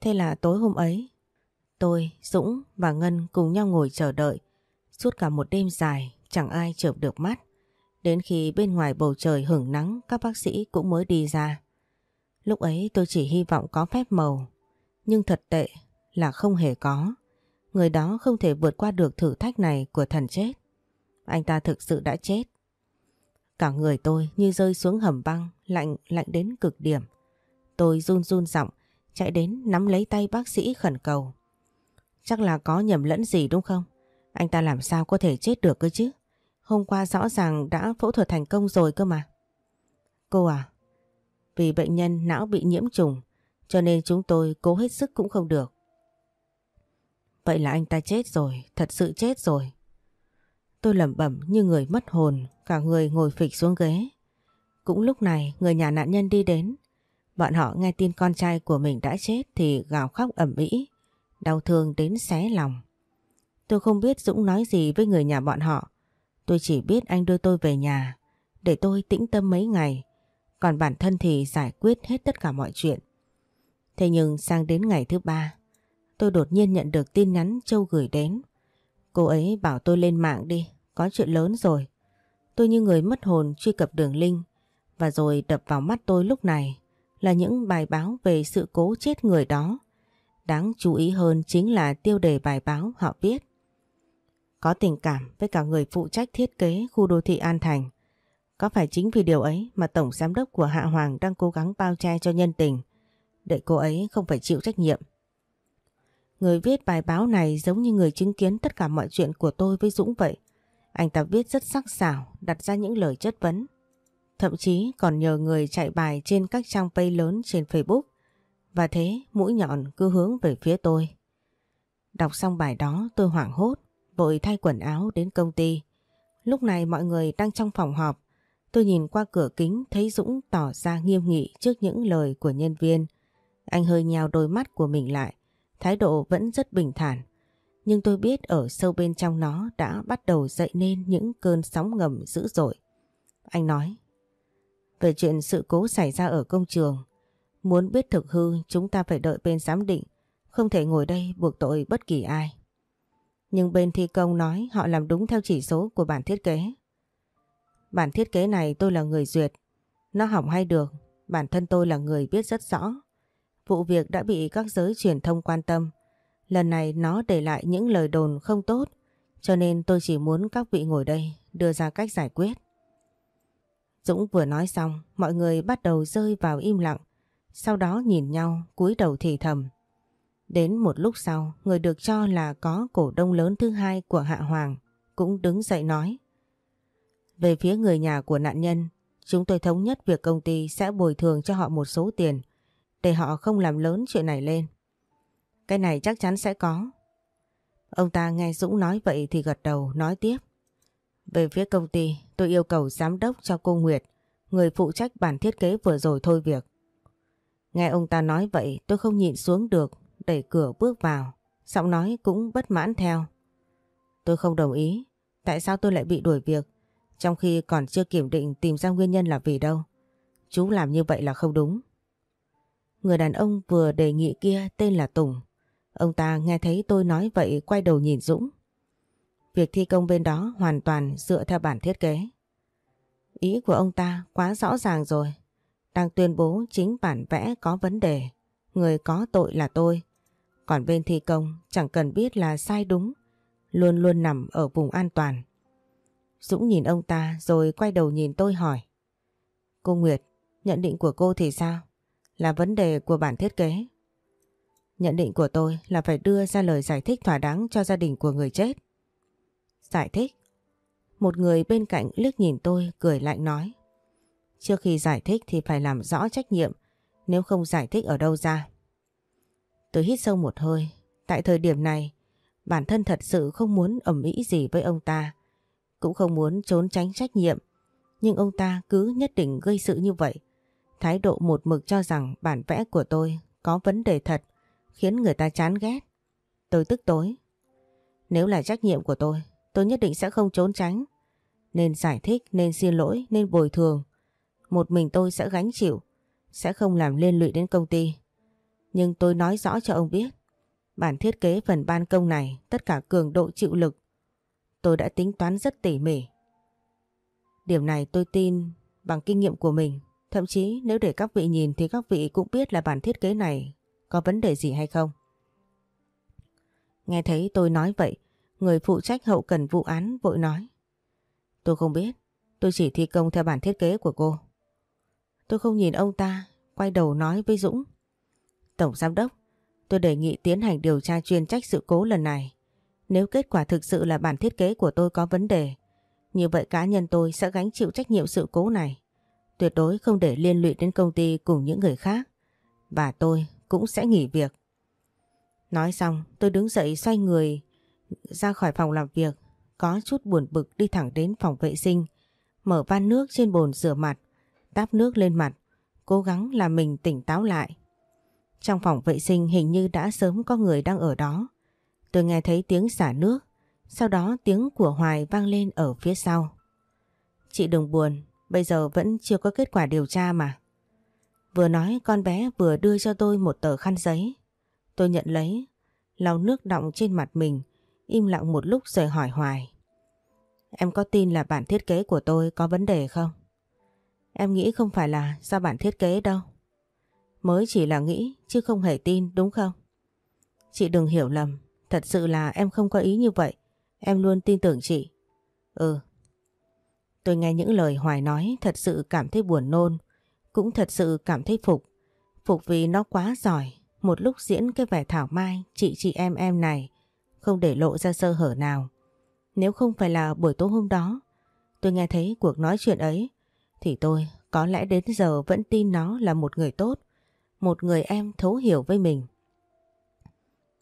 Thế là tối hôm ấy, tôi, Dũng và Ngân cùng nhau ngồi chờ đợi. Suốt cả một đêm dài, chẳng ai chợp được mắt. Đến khi bên ngoài bầu trời hưởng nắng các bác sĩ cũng mới đi ra. Lúc ấy tôi chỉ hy vọng có phép màu, nhưng thật tệ là không hề có. Người đó không thể vượt qua được thử thách này của thần chết. Anh ta thực sự đã chết. Cả người tôi như rơi xuống hầm băng, lạnh lạnh đến cực điểm. Tôi run run giọng, chạy đến nắm lấy tay bác sĩ khẩn cầu. Chắc là có nhầm lẫn gì đúng không? Anh ta làm sao có thể chết được cơ chứ? Hôm qua rõ ràng đã phẫu thuật thành công rồi cơ mà. Cô à, vì bệnh nhân não bị nhiễm trùng cho nên chúng tôi cố hết sức cũng không được. Vậy là anh ta chết rồi, thật sự chết rồi. Tôi lẩm bẩm như người mất hồn, cả người ngồi phịch xuống ghế. Cũng lúc này người nhà nạn nhân đi đến. Bọn họ nghe tin con trai của mình đã chết thì gào khóc ẩm ĩ, đau thương đến xé lòng. Tôi không biết Dũng nói gì với người nhà bọn họ. Tôi chỉ biết anh đưa tôi về nhà để tôi tĩnh tâm mấy ngày. Còn bản thân thì giải quyết hết tất cả mọi chuyện. Thế nhưng sang đến ngày thứ ba, tôi đột nhiên nhận được tin nhắn Châu gửi đến. Cô ấy bảo tôi lên mạng đi, có chuyện lớn rồi. Tôi như người mất hồn truy cập đường link và rồi đập vào mắt tôi lúc này là những bài báo về sự cố chết người đó. Đáng chú ý hơn chính là tiêu đề bài báo họ viết. Có tình cảm với cả người phụ trách thiết kế khu đô thị An Thành. Có phải chính vì điều ấy mà Tổng Giám đốc của Hạ Hoàng đang cố gắng bao che cho nhân tình để cô ấy không phải chịu trách nhiệm. Người viết bài báo này giống như người chứng kiến tất cả mọi chuyện của tôi với Dũng vậy. Anh ta viết rất sắc sảo, đặt ra những lời chất vấn. Thậm chí còn nhờ người chạy bài trên các trang pay lớn trên Facebook. Và thế mũi nhọn cứ hướng về phía tôi. Đọc xong bài đó tôi hoảng hốt, vội thay quần áo đến công ty. Lúc này mọi người đang trong phòng họp. Tôi nhìn qua cửa kính thấy Dũng tỏ ra nghiêm nghị trước những lời của nhân viên. Anh hơi nhào đôi mắt của mình lại, thái độ vẫn rất bình thản. Nhưng tôi biết ở sâu bên trong nó đã bắt đầu dậy nên những cơn sóng ngầm dữ dội. Anh nói, về chuyện sự cố xảy ra ở công trường, muốn biết thực hư chúng ta phải đợi bên giám định, không thể ngồi đây buộc tội bất kỳ ai. Nhưng bên thi công nói họ làm đúng theo chỉ số của bản thiết kế. Bản thiết kế này tôi là người duyệt. Nó hỏng hay được, bản thân tôi là người biết rất rõ. Vụ việc đã bị các giới truyền thông quan tâm. Lần này nó để lại những lời đồn không tốt, cho nên tôi chỉ muốn các vị ngồi đây đưa ra cách giải quyết. Dũng vừa nói xong, mọi người bắt đầu rơi vào im lặng, sau đó nhìn nhau cúi đầu thì thầm. Đến một lúc sau, người được cho là có cổ đông lớn thứ hai của Hạ Hoàng cũng đứng dậy nói. Về phía người nhà của nạn nhân, chúng tôi thống nhất việc công ty sẽ bồi thường cho họ một số tiền để họ không làm lớn chuyện này lên. Cái này chắc chắn sẽ có. Ông ta nghe Dũng nói vậy thì gật đầu nói tiếp. Về phía công ty, tôi yêu cầu giám đốc cho cô Nguyệt, người phụ trách bản thiết kế vừa rồi thôi việc. Nghe ông ta nói vậy tôi không nhịn xuống được, đẩy cửa bước vào, giọng nói cũng bất mãn theo. Tôi không đồng ý, tại sao tôi lại bị đuổi việc? Trong khi còn chưa kiểm định tìm ra nguyên nhân là vì đâu. Chú làm như vậy là không đúng. Người đàn ông vừa đề nghị kia tên là Tùng. Ông ta nghe thấy tôi nói vậy quay đầu nhìn Dũng. Việc thi công bên đó hoàn toàn dựa theo bản thiết kế. Ý của ông ta quá rõ ràng rồi. Đang tuyên bố chính bản vẽ có vấn đề. Người có tội là tôi. Còn bên thi công chẳng cần biết là sai đúng. Luôn luôn nằm ở vùng an toàn. Dũng nhìn ông ta rồi quay đầu nhìn tôi hỏi. Cô Nguyệt, nhận định của cô thì sao? Là vấn đề của bản thiết kế. Nhận định của tôi là phải đưa ra lời giải thích thỏa đáng cho gia đình của người chết. Giải thích? Một người bên cạnh liếc nhìn tôi cười lạnh nói. Trước khi giải thích thì phải làm rõ trách nhiệm, nếu không giải thích ở đâu ra. Tôi hít sâu một hơi, tại thời điểm này, bản thân thật sự không muốn ẩm ý gì với ông ta cũng không muốn trốn tránh trách nhiệm. Nhưng ông ta cứ nhất định gây sự như vậy. Thái độ một mực cho rằng bản vẽ của tôi có vấn đề thật, khiến người ta chán ghét. Tôi tức tối. Nếu là trách nhiệm của tôi, tôi nhất định sẽ không trốn tránh. Nên giải thích, nên xin lỗi, nên bồi thường. Một mình tôi sẽ gánh chịu, sẽ không làm liên lụy đến công ty. Nhưng tôi nói rõ cho ông biết, bản thiết kế phần ban công này tất cả cường độ chịu lực tôi đã tính toán rất tỉ mỉ. Điểm này tôi tin bằng kinh nghiệm của mình. Thậm chí nếu để các vị nhìn thì các vị cũng biết là bản thiết kế này có vấn đề gì hay không. Nghe thấy tôi nói vậy, người phụ trách hậu cần vụ án vội nói. Tôi không biết, tôi chỉ thi công theo bản thiết kế của cô. Tôi không nhìn ông ta, quay đầu nói với Dũng. Tổng Giám Đốc, tôi đề nghị tiến hành điều tra chuyên trách sự cố lần này. Nếu kết quả thực sự là bản thiết kế của tôi có vấn đề, như vậy cá nhân tôi sẽ gánh chịu trách nhiệm sự cố này. Tuyệt đối không để liên lụy đến công ty cùng những người khác. Và tôi cũng sẽ nghỉ việc. Nói xong tôi đứng dậy xoay người ra khỏi phòng làm việc. Có chút buồn bực đi thẳng đến phòng vệ sinh. Mở van nước trên bồn rửa mặt. Táp nước lên mặt. Cố gắng làm mình tỉnh táo lại. Trong phòng vệ sinh hình như đã sớm có người đang ở đó. Tôi nghe thấy tiếng xả nước, sau đó tiếng của Hoài vang lên ở phía sau. Chị đừng buồn, bây giờ vẫn chưa có kết quả điều tra mà. Vừa nói con bé vừa đưa cho tôi một tờ khăn giấy. Tôi nhận lấy, lau nước đọng trên mặt mình, im lặng một lúc rồi hỏi Hoài. Em có tin là bản thiết kế của tôi có vấn đề không? Em nghĩ không phải là do bản thiết kế đâu. Mới chỉ là nghĩ chứ không hề tin đúng không? Chị đừng hiểu lầm, Thật sự là em không có ý như vậy. Em luôn tin tưởng chị. Ừ. Tôi nghe những lời Hoài nói thật sự cảm thấy buồn nôn. Cũng thật sự cảm thấy phục. Phục vì nó quá giỏi. Một lúc diễn cái vẻ thảo mai chị chị em em này không để lộ ra sơ hở nào. Nếu không phải là buổi tối hôm đó tôi nghe thấy cuộc nói chuyện ấy thì tôi có lẽ đến giờ vẫn tin nó là một người tốt. Một người em thấu hiểu với mình.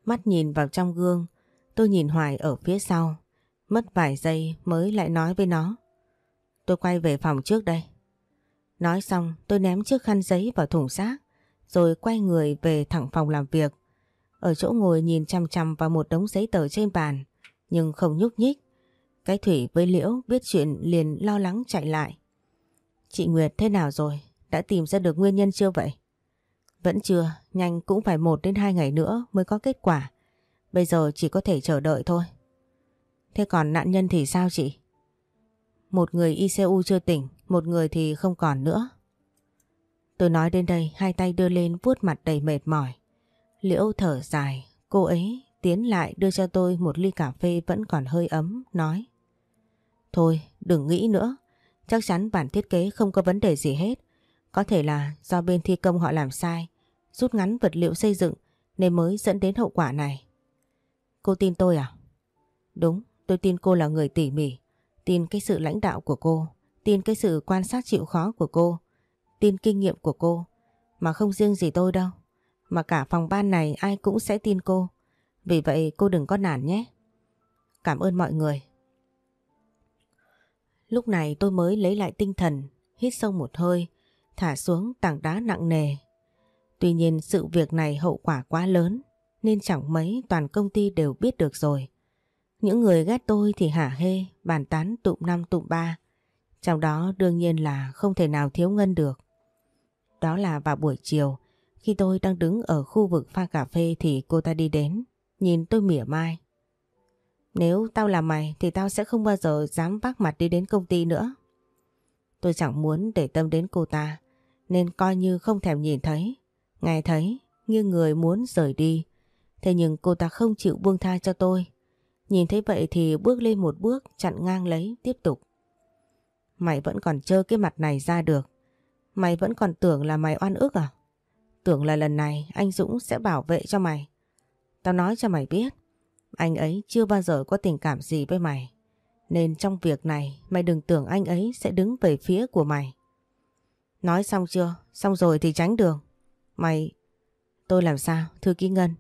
Mắt nhìn vào trong gương, tôi nhìn Hoài ở phía sau. Mất vài giây mới lại nói với nó. tôi quay về phòng trước đây. Nói xong tôi ném chiếc khăn giấy vào thùng xác rồi quay người về thẳng phòng làm việc. Ở chỗ ngồi nhìn chăm chăm vào một đống giấy tờ trên bàn nhưng không nhúc nhích. Cái Thủy với Liễu biết chuyện liền lo lắng chạy lại. Chị Nguyệt thế nào rồi? Đã tìm ra được nguyên nhân chưa vậy? Vẫn chưa, nhanh cũng phải một đến hai ngày nữa mới có kết quả. Bây giờ chỉ có thể chờ đợi thôi. Thế còn nạn nhân thì sao chị? Một người ICU chưa tỉnh, một người thì không còn nữa. Tôi nói đến đây hai tay đưa lên vuốt mặt đầy mệt mỏi. Liễu thở dài, cô ấy tiến lại đưa cho tôi một ly cà phê vẫn còn hơi ấm, nói. Thôi, đừng nghĩ nữa. Chắc chắn bản thiết kế không có vấn đề gì hết. Có thể là do bên thi công họ làm sai, rút ngắn vật liệu xây dựng nên mới dẫn đến hậu quả này. Cô tin tôi à? Đúng, tôi tin cô là người tỉ mỉ, tin cái sự lãnh đạo của cô, tin cái sự quan sát chịu khó của cô, tin kinh nghiệm của cô, mà không riêng gì tôi đâu, mà cả phòng ban này ai cũng sẽ tin cô. Vì vậy cô đừng có nản nhé. Cảm ơn mọi người. Lúc này tôi mới lấy lại tinh thần, hít sâu một hơi, thả xuống tảng đá nặng nề. Tuy nhiên sự việc này hậu quả quá lớn, nên chẳng mấy toàn công ty đều biết được rồi. Những người ghét tôi thì hả hê, bàn tán tụm năm tụm ba. Trong đó đương nhiên là không thể nào thiếu Ngân được. Đó là vào buổi chiều, khi tôi đang đứng ở khu vực pha cà phê thì cô ta đi đến, nhìn tôi mỉa mai. Nếu tao là mày thì tao sẽ không bao giờ dám vác mặt đi đến công ty nữa. Tôi chẳng muốn để tâm đến cô ta, nên coi như không thèm nhìn thấy. Ngài thấy, như người muốn rời đi. Thế nhưng cô ta không chịu buông tha cho tôi. Nhìn thấy vậy thì bước lên một bước chặn ngang lấy tiếp tục. Mày vẫn còn trơ cái mặt này ra được. Mày vẫn còn tưởng là mày oan ức à? Tưởng là lần này anh Dũng sẽ bảo vệ cho mày. Tao nói cho mày biết. Anh ấy chưa bao giờ có tình cảm gì với mày. Nên trong việc này, mày đừng tưởng anh ấy sẽ đứng về phía của mày. Nói xong chưa? Xong rồi thì tránh đường. Mày... Tôi làm sao? Thư ký Ngân.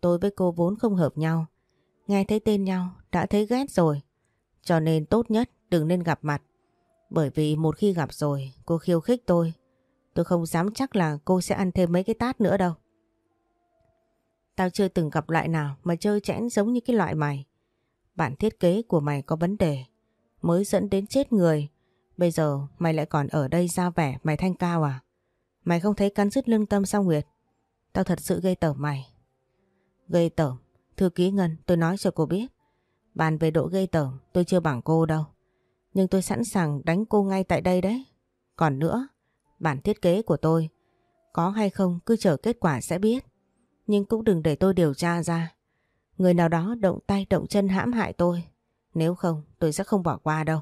Tôi với cô vốn không hợp nhau. Nghe thấy tên nhau, đã thấy ghét rồi. Cho nên tốt nhất đừng nên gặp mặt. Bởi vì một khi gặp rồi, cô khiêu khích tôi. Tôi không dám chắc là cô sẽ ăn thêm mấy cái tát nữa đâu. Tao chưa từng gặp loại nào mà chơi chẽn giống như cái loại mày. Bản thiết kế của mày có vấn đề. Mới dẫn đến chết người. Bây giờ mày lại còn ở đây ra vẻ mày thanh cao à? Mày không thấy cắn rứt lương tâm sao Nguyệt? Tao thật sự gây tởm mày. Gây tởm? Thư ký Ngân tôi nói cho cô biết. Bàn về độ gây tởm tôi chưa bằng cô đâu. Nhưng tôi sẵn sàng đánh cô ngay tại đây đấy. Còn nữa, bản thiết kế của tôi có hay không cứ chờ kết quả sẽ biết. Nhưng cũng đừng để tôi điều tra ra. Người nào đó động tay động chân hãm hại tôi. Nếu không, tôi sẽ không bỏ qua đâu.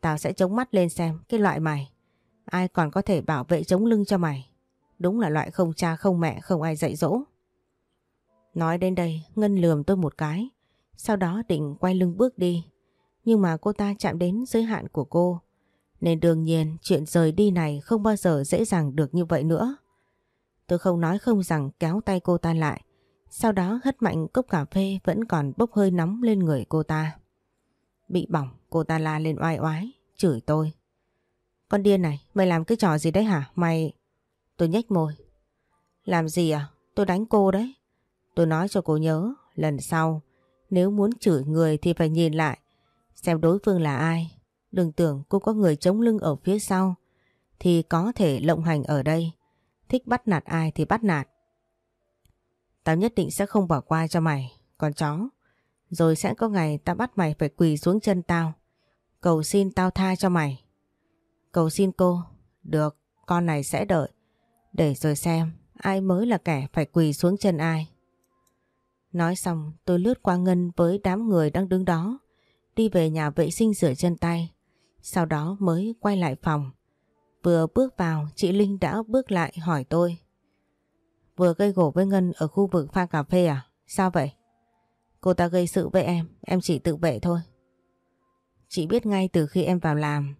Tao sẽ chống mắt lên xem cái loại mày. Ai còn có thể bảo vệ chống lưng cho mày. Đúng là loại không cha không mẹ không ai dạy dỗ. Nói đến đây, Ngân lườm tôi một cái. Sau đó định quay lưng bước đi. Nhưng mà cô ta chạm đến giới hạn của cô. Nên đương nhiên chuyện rời đi này không bao giờ dễ dàng được như vậy nữa. Tôi không nói không rằng kéo tay cô ta lại. Sau đó hất mạnh cốc cà phê vẫn còn bốc hơi nóng lên người cô ta. Bị bỏng, cô ta la lên oai oái, chửi tôi. Con điên này, mày làm cái trò gì đấy hả? Mày... Tôi nhếch môi. Làm gì à? Tôi đánh cô đấy. Tôi nói cho cô nhớ, lần sau, nếu muốn chửi người thì phải nhìn lại, xem đối phương là ai. Đừng tưởng cô có người chống lưng ở phía sau, thì có thể lộng hành ở đây. Thích bắt nạt ai thì bắt nạt. Tao nhất định sẽ không bỏ qua cho mày, con chó. Rồi sẽ có ngày tao bắt mày phải quỳ xuống chân tao. Cầu xin tao tha cho mày. Cầu xin cô. Được, con này sẽ đợi. Để rồi xem ai mới là kẻ phải quỳ xuống chân ai. Nói xong tôi lướt qua Ngân với đám người đang đứng đó. Đi về nhà vệ sinh rửa chân tay. Sau đó mới quay lại phòng. Vừa bước vào chị Linh đã bước lại hỏi tôi. Vừa gây gổ với Ngân ở khu vực pha cà phê à? Sao vậy? Cô ta gây sự với em, em chỉ tự vệ thôi. Chị biết ngay từ khi em vào làm,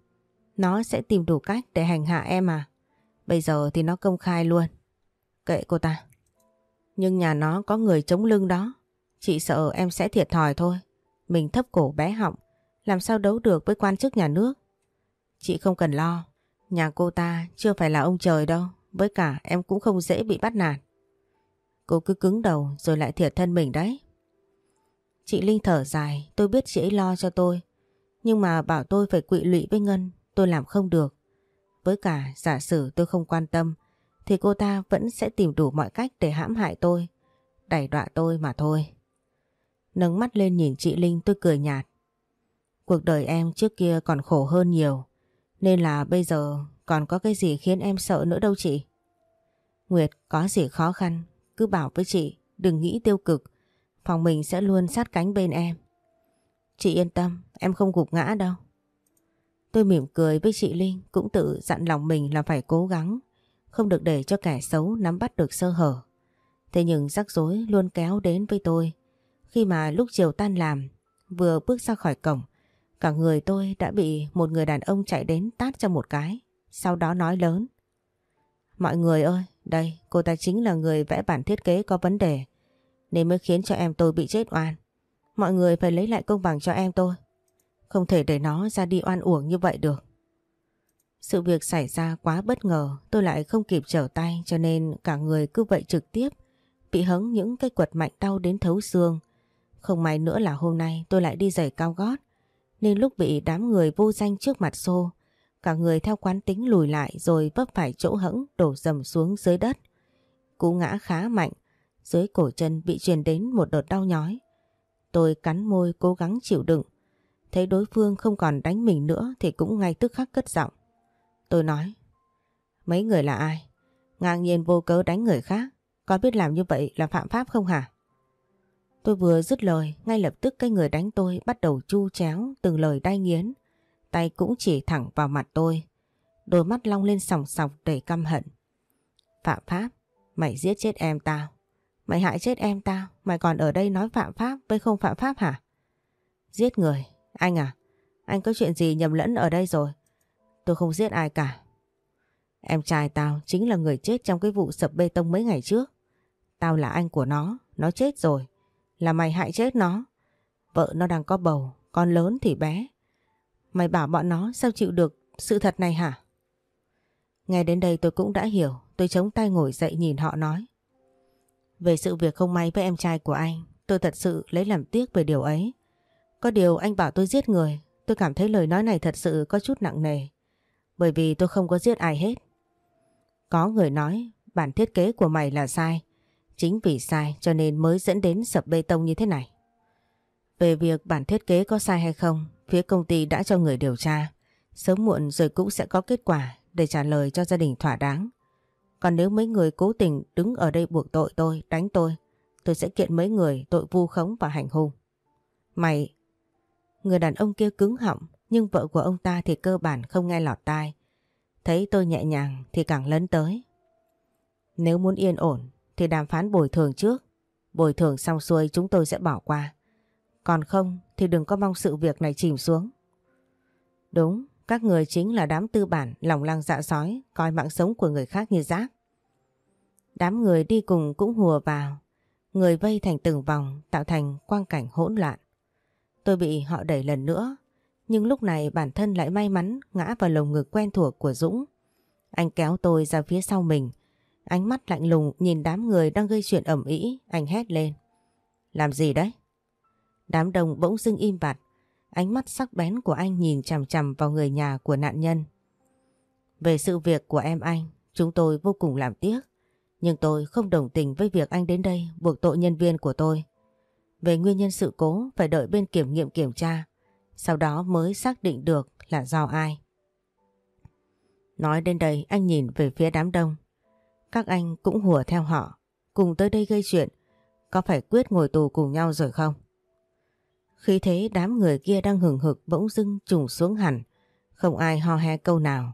nó sẽ tìm đủ cách để hành hạ em à. Bây giờ thì nó công khai luôn. Kệ cô ta. Nhưng nhà nó có người chống lưng đó. Chị sợ em sẽ thiệt thòi thôi. Mình thấp cổ bé họng. Làm sao đấu được với quan chức nhà nước. Chị không cần lo. Nhà cô ta chưa phải là ông trời đâu. Với cả em cũng không dễ bị bắt nạt. Cô cứ cứng đầu rồi lại thiệt thân mình đấy. Chị Linh thở dài, tôi biết chị ấy lo cho tôi. Nhưng mà bảo tôi phải quỵ lụy với Ngân, tôi làm không được. Với cả giả sử tôi không quan tâm, thì cô ta vẫn sẽ tìm đủ mọi cách để hãm hại tôi, đẩy đọa tôi mà thôi. Nâng mắt lên nhìn chị Linh tôi cười nhạt. Cuộc đời em trước kia còn khổ hơn nhiều, nên là bây giờ còn có cái gì khiến em sợ nữa đâu chị. Nguyệt có gì khó khăn, cứ bảo với chị, đừng nghĩ tiêu cực, phòng mình sẽ luôn sát cánh bên em. Chị yên tâm, em không gục ngã đâu. Tôi mỉm cười với chị Linh cũng tự dặn lòng mình là phải cố gắng, không được để cho kẻ xấu nắm bắt được sơ hở. Thế nhưng rắc rối luôn kéo đến với tôi. Khi mà lúc chiều tan làm, vừa bước ra khỏi cổng, cả người tôi đã bị một người đàn ông chạy đến tát cho một cái. Sau đó nói lớn. Mọi người ơi, đây cô ta chính là người vẽ bản thiết kế có vấn đề. Nên mới khiến cho em tôi bị chết oan. Mọi người phải lấy lại công bằng cho em tôi. Không thể để nó ra đi oan uổng như vậy được. Sự việc xảy ra quá bất ngờ, tôi lại không kịp trở tay cho nên cả người cứ vậy trực tiếp, bị hứng những cái quật mạnh đau đến thấu xương. Không may nữa là hôm nay tôi lại đi giày cao gót, nên lúc bị đám người vô danh trước mặt xô, cả người theo quán tính lùi lại rồi vấp phải chỗ hẫng đổ dầm xuống dưới đất. Cú ngã khá mạnh, dưới cổ chân bị truyền đến một đợt đau nhói. Tôi cắn môi cố gắng chịu đựng, thấy đối phương không còn đánh mình nữa thì cũng ngay tức khắc cất giọng. Tôi nói, mấy người là ai? Ngang nhiên vô cớ đánh người khác, có biết làm như vậy là phạm pháp không hả? Tôi vừa dứt lời, ngay lập tức cái người đánh tôi bắt đầu chu chéo từng lời đai nghiến. Tay cũng chỉ thẳng vào mặt tôi. Đôi mắt long lên sòng sọc đầy căm hận. Phạm pháp, mày giết chết em tao. Mày hại chết em tao, mày còn ở đây nói phạm pháp với không phạm pháp hả? Giết người, anh à, anh có chuyện gì nhầm lẫn ở đây rồi. Tôi không giết ai cả. Em trai tao chính là người chết trong cái vụ sập bê tông mấy ngày trước. Tao là anh của nó, nó chết rồi. Là mày hại chết nó. Vợ nó đang có bầu, con lớn thì bé. Mày bảo bọn nó sao chịu được sự thật này hả? Ngay đến đây tôi cũng đã hiểu, tôi chống tay ngồi dậy nhìn họ nói. Về sự việc không may với em trai của anh, tôi thật sự lấy làm tiếc về điều ấy. Có điều anh bảo tôi giết người, tôi cảm thấy lời nói này thật sự có chút nặng nề. Bởi vì tôi không có giết ai hết. Có người nói bản thiết kế của mày là sai. Chính vì sai cho nên mới dẫn đến sập bê tông như thế này. Về việc bản thiết kế có sai hay không, phía công ty đã cho người điều tra. Sớm muộn rồi cũng sẽ có kết quả để trả lời cho gia đình thỏa đáng. Còn nếu mấy người cố tình đứng ở đây buộc tội tôi, đánh tôi, tôi sẽ kiện mấy người tội vu khống và hành hung. Mày... Người đàn ông kia cứng họng, nhưng vợ của ông ta thì cơ bản không nghe lọt tai. Thấy tôi nhẹ nhàng thì càng lấn tới. Nếu muốn yên ổn thì đàm phán bồi thường trước. Bồi thường xong xuôi chúng tôi sẽ bỏ qua. Còn không thì đừng có mong sự việc này chìm xuống. Đúng, các người chính là đám tư bản lòng lăng dạ sói coi mạng sống của người khác như rác. Đám người đi cùng cũng hùa vào. Người vây thành từng vòng tạo thành quang cảnh hỗn loạn. Tôi bị họ đẩy lần nữa nhưng lúc này bản thân lại may mắn ngã vào lồng ngực quen thuộc của Dũng. Anh kéo tôi ra phía sau mình. Ánh mắt lạnh lùng nhìn đám người đang gây chuyện ẩm ý, anh hét lên. Làm gì đấy? Đám đông bỗng dưng im bặt. Ánh mắt sắc bén của anh nhìn chằm chằm vào người nhà của nạn nhân. Về sự việc của em anh, chúng tôi vô cùng làm tiếc. Nhưng tôi không đồng tình với việc anh đến đây buộc tội nhân viên của tôi. Về nguyên nhân sự cố phải đợi bên kiểm nghiệm kiểm tra sau đó mới xác định được là do ai. Nói đến đây anh nhìn về phía đám đông. Các anh cũng hùa theo họ, cùng tới đây gây chuyện, có phải quyết ngồi tù cùng nhau rồi không? Khi thế đám người kia đang hừng hực bỗng dưng trùng xuống hẳn, không ai ho he câu nào.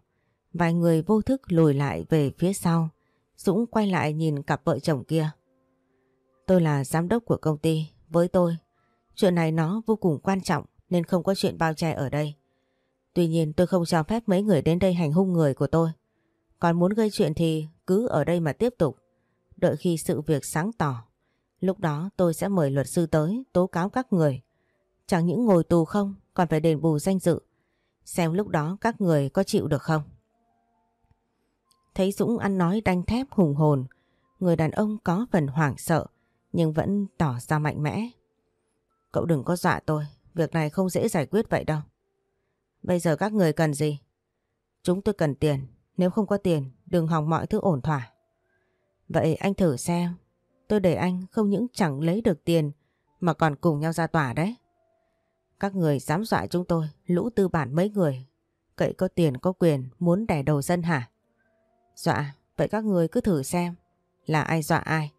Vài người vô thức lùi lại về phía sau, Dũng quay lại nhìn cặp vợ chồng kia. Tôi là giám đốc của công ty, với tôi, chuyện này nó vô cùng quan trọng nên không có chuyện bao che ở đây. Tuy nhiên tôi không cho phép mấy người đến đây hành hung người của tôi. Còn muốn gây chuyện thì cứ ở đây mà tiếp tục. Đợi khi sự việc sáng tỏ. Lúc đó tôi sẽ mời luật sư tới tố cáo các người. Chẳng những ngồi tù không còn phải đền bù danh dự. Xem lúc đó các người có chịu được không? Thấy Dũng ăn nói đanh thép hùng hồn, người đàn ông có phần hoảng sợ nhưng vẫn tỏ ra mạnh mẽ. Cậu đừng có dọa tôi, việc này không dễ giải quyết vậy đâu. Bây giờ các người cần gì? Chúng tôi cần tiền, nếu không có tiền đừng hòng mọi thứ ổn thỏa. Vậy anh thử xem, tôi để anh không những chẳng lấy được tiền mà còn cùng nhau ra tòa đấy. Các người dám dọa chúng tôi, lũ tư bản mấy người, cậy có tiền có quyền muốn đẻ đầu dân hả? Dọa, vậy các người cứ thử xem là ai dọa ai.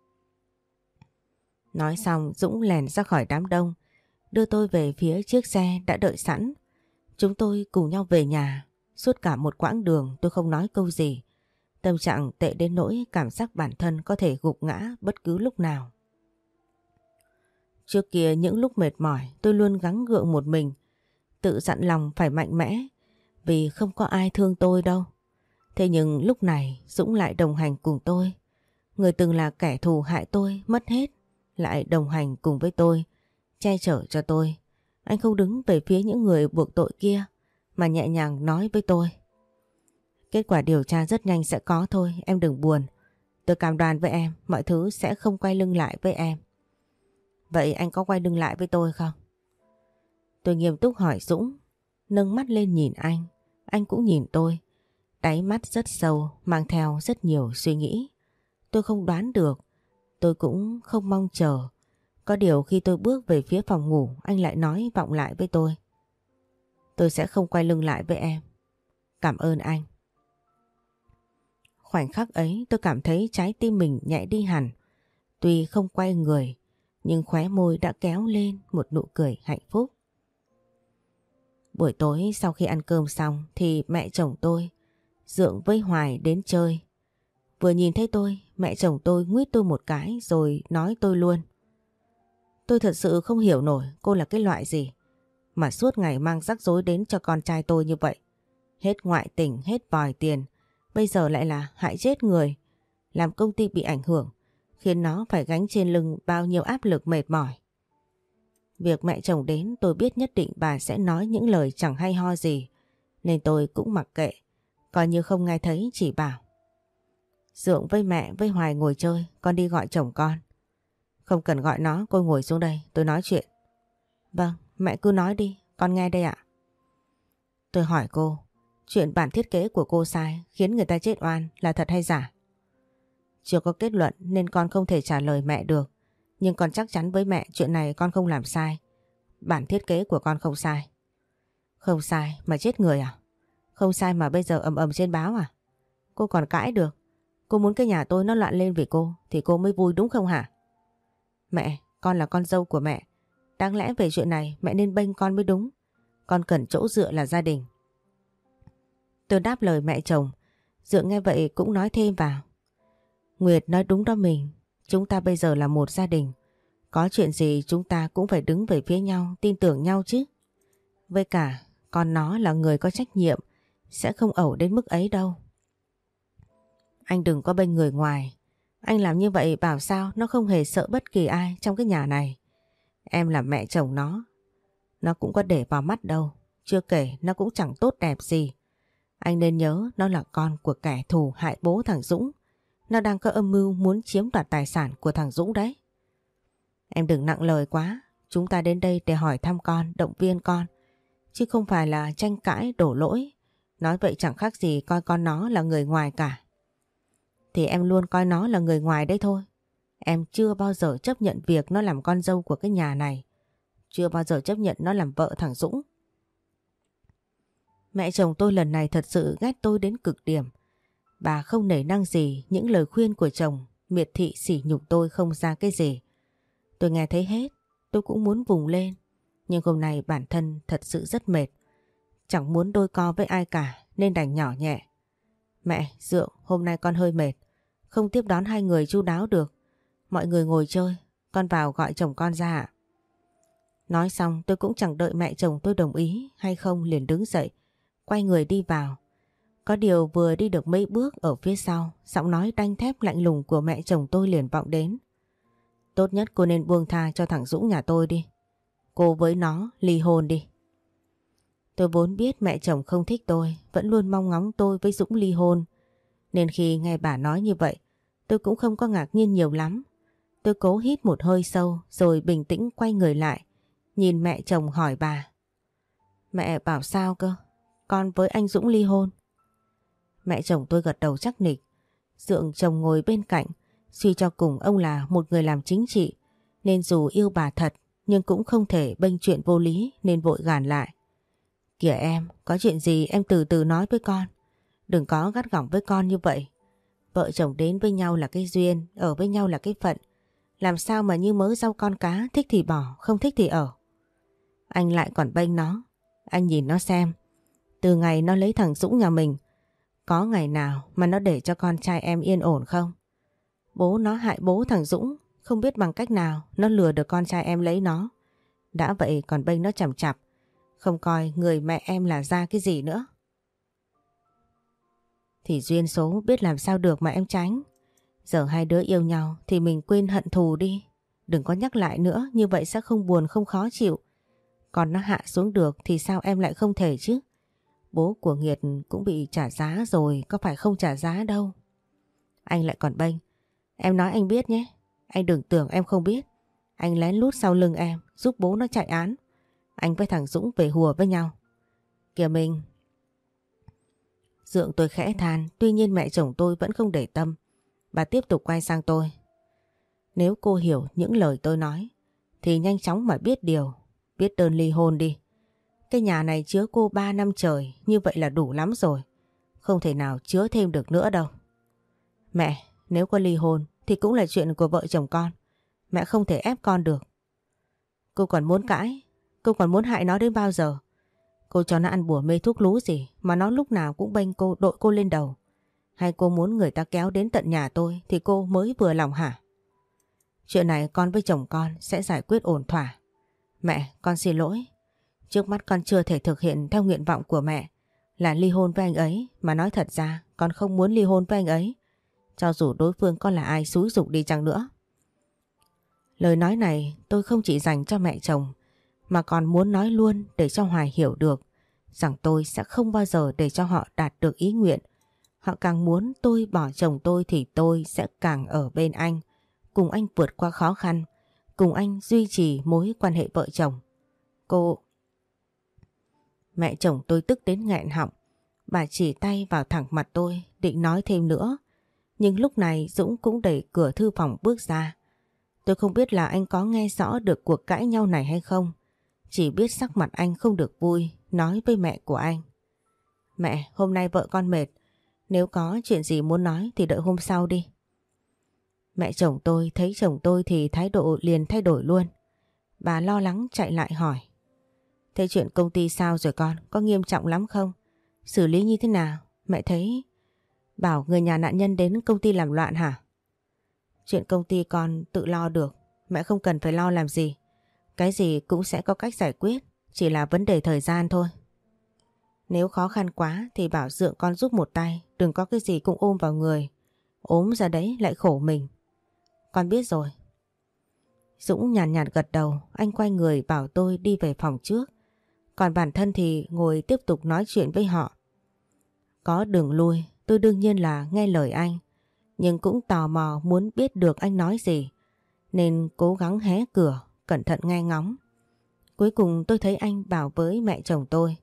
Nói xong Dũng lèn ra khỏi đám đông, đưa tôi về phía chiếc xe đã đợi sẵn. Chúng tôi cùng nhau về nhà, suốt cả một quãng đường tôi không nói câu gì. Tâm trạng tệ đến nỗi cảm giác bản thân có thể gục ngã bất cứ lúc nào. Trước kia những lúc mệt mỏi tôi luôn gắng gượng một mình, tự dặn lòng phải mạnh mẽ vì không có ai thương tôi đâu. Thế nhưng lúc này Dũng lại đồng hành cùng tôi. Người từng là kẻ thù hại tôi mất hết lại đồng hành cùng với tôi, che chở cho tôi. Anh không đứng về phía những người buộc tội kia mà nhẹ nhàng nói với tôi. Kết quả điều tra rất nhanh sẽ có thôi, em đừng buồn. Tôi cảm đoàn với em, mọi thứ sẽ không quay lưng lại với em. Vậy anh có quay lưng lại với tôi không? Tôi nghiêm túc hỏi Dũng, nâng mắt lên nhìn anh. Anh cũng nhìn tôi. Đáy mắt rất sâu, mang theo rất nhiều suy nghĩ. Tôi không đoán được, tôi cũng không mong chờ. Có điều khi tôi bước về phía phòng ngủ, anh lại nói vọng lại với tôi. Tôi sẽ không quay lưng lại với em. Cảm ơn anh. Khoảnh khắc ấy tôi cảm thấy trái tim mình nhẹ đi hẳn. Tuy không quay người, nhưng khóe môi đã kéo lên một nụ cười hạnh phúc. Buổi tối sau khi ăn cơm xong thì mẹ chồng tôi Dượng với Hoài đến chơi. Vừa nhìn thấy tôi, mẹ chồng tôi nguyết tôi một cái rồi nói tôi luôn. Tôi thật sự không hiểu nổi cô là cái loại gì mà suốt ngày mang rắc rối đến cho con trai tôi như vậy. Hết ngoại tình, hết vòi tiền, bây giờ lại là hại chết người, làm công ty bị ảnh hưởng, khiến nó phải gánh trên lưng bao nhiêu áp lực mệt mỏi. Việc mẹ chồng đến tôi biết nhất định bà sẽ nói những lời chẳng hay ho gì, nên tôi cũng mặc kệ, coi như không nghe thấy chỉ bảo. Dượng với mẹ với Hoài ngồi chơi, con đi gọi chồng con. Không cần gọi nó, cô ngồi xuống đây, tôi nói chuyện. Vâng, mẹ cứ nói đi, con nghe đây ạ. Tôi hỏi cô, chuyện bản thiết kế của cô sai khiến người ta chết oan là thật hay giả? Chưa có kết luận nên con không thể trả lời mẹ được. Nhưng con chắc chắn với mẹ chuyện này con không làm sai. Bản thiết kế của con không sai. Không sai mà chết người à? Không sai mà bây giờ ầm ầm trên báo à? Cô còn cãi được. Cô muốn cái nhà tôi nó loạn lên vì cô thì cô mới vui đúng không hả? Mẹ, con là con dâu của mẹ. Đáng lẽ về chuyện này mẹ nên bênh con mới đúng. Con cần chỗ dựa là gia đình. Tôi đáp lời mẹ chồng. Dựa nghe vậy cũng nói thêm vào. Nguyệt nói đúng đó mình. Chúng ta bây giờ là một gia đình. Có chuyện gì chúng ta cũng phải đứng về phía nhau, tin tưởng nhau chứ. Với cả, con nó là người có trách nhiệm, sẽ không ẩu đến mức ấy đâu. Anh đừng có bên người ngoài. Anh làm như vậy bảo sao nó không hề sợ bất kỳ ai trong cái nhà này. Em là mẹ chồng nó. Nó cũng có để vào mắt đâu. Chưa kể nó cũng chẳng tốt đẹp gì. Anh nên nhớ nó là con của kẻ thù hại bố thằng Dũng. Nó đang có âm mưu muốn chiếm đoạt tài sản của thằng Dũng đấy. Em đừng nặng lời quá. Chúng ta đến đây để hỏi thăm con, động viên con. Chứ không phải là tranh cãi, đổ lỗi. Nói vậy chẳng khác gì coi con nó là người ngoài cả thì em luôn coi nó là người ngoài đấy thôi. Em chưa bao giờ chấp nhận việc nó làm con dâu của cái nhà này. Chưa bao giờ chấp nhận nó làm vợ thằng Dũng. Mẹ chồng tôi lần này thật sự ghét tôi đến cực điểm. Bà không nể năng gì những lời khuyên của chồng, miệt thị sỉ nhục tôi không ra cái gì. Tôi nghe thấy hết, tôi cũng muốn vùng lên. Nhưng hôm nay bản thân thật sự rất mệt. Chẳng muốn đôi co với ai cả nên đành nhỏ nhẹ. Mẹ, Dượng, hôm nay con hơi mệt. Không tiếp đón hai người chu đáo được. Mọi người ngồi chơi, con vào gọi chồng con ra ạ. Nói xong tôi cũng chẳng đợi mẹ chồng tôi đồng ý hay không liền đứng dậy, quay người đi vào. Có điều vừa đi được mấy bước ở phía sau, giọng nói đanh thép lạnh lùng của mẹ chồng tôi liền vọng đến. Tốt nhất cô nên buông tha cho thằng Dũng nhà tôi đi. Cô với nó ly hôn đi. Tôi vốn biết mẹ chồng không thích tôi, vẫn luôn mong ngóng tôi với Dũng ly hôn. Nên khi nghe bà nói như vậy, tôi cũng không có ngạc nhiên nhiều lắm. Tôi cố hít một hơi sâu rồi bình tĩnh quay người lại, nhìn mẹ chồng hỏi bà. Mẹ bảo sao cơ? Con với anh Dũng ly hôn. Mẹ chồng tôi gật đầu chắc nịch. Dượng chồng ngồi bên cạnh, suy cho cùng ông là một người làm chính trị, nên dù yêu bà thật nhưng cũng không thể bênh chuyện vô lý nên vội gàn lại. Kìa em, có chuyện gì em từ từ nói với con. Đừng có gắt gỏng với con như vậy. Vợ chồng đến với nhau là cái duyên, ở với nhau là cái phận. Làm sao mà như mớ rau con cá, thích thì bỏ, không thích thì ở. Anh lại còn bênh nó. Anh nhìn nó xem. Từ ngày nó lấy thằng Dũng nhà mình, có ngày nào mà nó để cho con trai em yên ổn không? Bố nó hại bố thằng Dũng, không biết bằng cách nào nó lừa được con trai em lấy nó. Đã vậy còn bênh nó chằm chặp, không coi người mẹ em là ra cái gì nữa. Thì duyên số biết làm sao được mà em tránh. Giờ hai đứa yêu nhau thì mình quên hận thù đi. Đừng có nhắc lại nữa, như vậy sẽ không buồn không khó chịu. Còn nó hạ xuống được thì sao em lại không thể chứ? Bố của Nghiệt cũng bị trả giá rồi, có phải không trả giá đâu. Anh lại còn bênh. Em nói anh biết nhé. Anh đừng tưởng em không biết. Anh lén lút sau lưng em, giúp bố nó chạy án. Anh với thằng Dũng về hùa với nhau. Kìa mình. Dượng tôi khẽ than, tuy nhiên mẹ chồng tôi vẫn không để tâm. Bà tiếp tục quay sang tôi. Nếu cô hiểu những lời tôi nói, thì nhanh chóng mà biết điều, biết đơn ly hôn đi. Cái nhà này chứa cô 3 năm trời, như vậy là đủ lắm rồi. Không thể nào chứa thêm được nữa đâu. Mẹ, nếu có ly hôn thì cũng là chuyện của vợ chồng con. Mẹ không thể ép con được. Cô còn muốn cãi, cô còn muốn hại nó đến bao giờ? Cô cho nó ăn bùa mê thuốc lú gì mà nó lúc nào cũng bênh cô đội cô lên đầu. Hay cô muốn người ta kéo đến tận nhà tôi thì cô mới vừa lòng hả? Chuyện này con với chồng con sẽ giải quyết ổn thỏa. Mẹ, con xin lỗi. Trước mắt con chưa thể thực hiện theo nguyện vọng của mẹ là ly hôn với anh ấy mà nói thật ra con không muốn ly hôn với anh ấy cho dù đối phương con là ai xúi dục đi chăng nữa. Lời nói này tôi không chỉ dành cho mẹ chồng mà còn muốn nói luôn để cho Hoài hiểu được rằng tôi sẽ không bao giờ để cho họ đạt được ý nguyện. Họ càng muốn tôi bỏ chồng tôi thì tôi sẽ càng ở bên anh, cùng anh vượt qua khó khăn, cùng anh duy trì mối quan hệ vợ chồng. Cô... Mẹ chồng tôi tức đến nghẹn họng, bà chỉ tay vào thẳng mặt tôi định nói thêm nữa. Nhưng lúc này Dũng cũng đẩy cửa thư phòng bước ra. Tôi không biết là anh có nghe rõ được cuộc cãi nhau này hay không. Chỉ biết sắc mặt anh không được vui, nói với mẹ của anh. Mẹ, hôm nay vợ con mệt. Nếu có chuyện gì muốn nói thì đợi hôm sau đi. Mẹ chồng tôi thấy chồng tôi thì thái độ liền thay đổi luôn. Bà lo lắng chạy lại hỏi. Thế chuyện công ty sao rồi con? Có nghiêm trọng lắm không? Xử lý như thế nào? Mẹ thấy... Bảo người nhà nạn nhân đến công ty làm loạn hả? Chuyện công ty con tự lo được. Mẹ không cần phải lo làm gì. Cái gì cũng sẽ có cách giải quyết. Chỉ là vấn đề thời gian thôi. Nếu khó khăn quá thì bảo dượng con giúp một tay. Đừng có cái gì cũng ôm vào người. ốm ra đấy lại khổ mình. Con biết rồi. Dũng nhàn nhạt, nhạt gật đầu. Anh quay người bảo tôi đi về phòng trước. Còn bản thân thì ngồi tiếp tục nói chuyện với họ. Có đường lui, tôi đương nhiên là nghe lời anh. Nhưng cũng tò mò muốn biết được anh nói gì. Nên cố gắng hé cửa, cẩn thận nghe ngóng. Cuối cùng tôi thấy anh bảo với mẹ chồng tôi.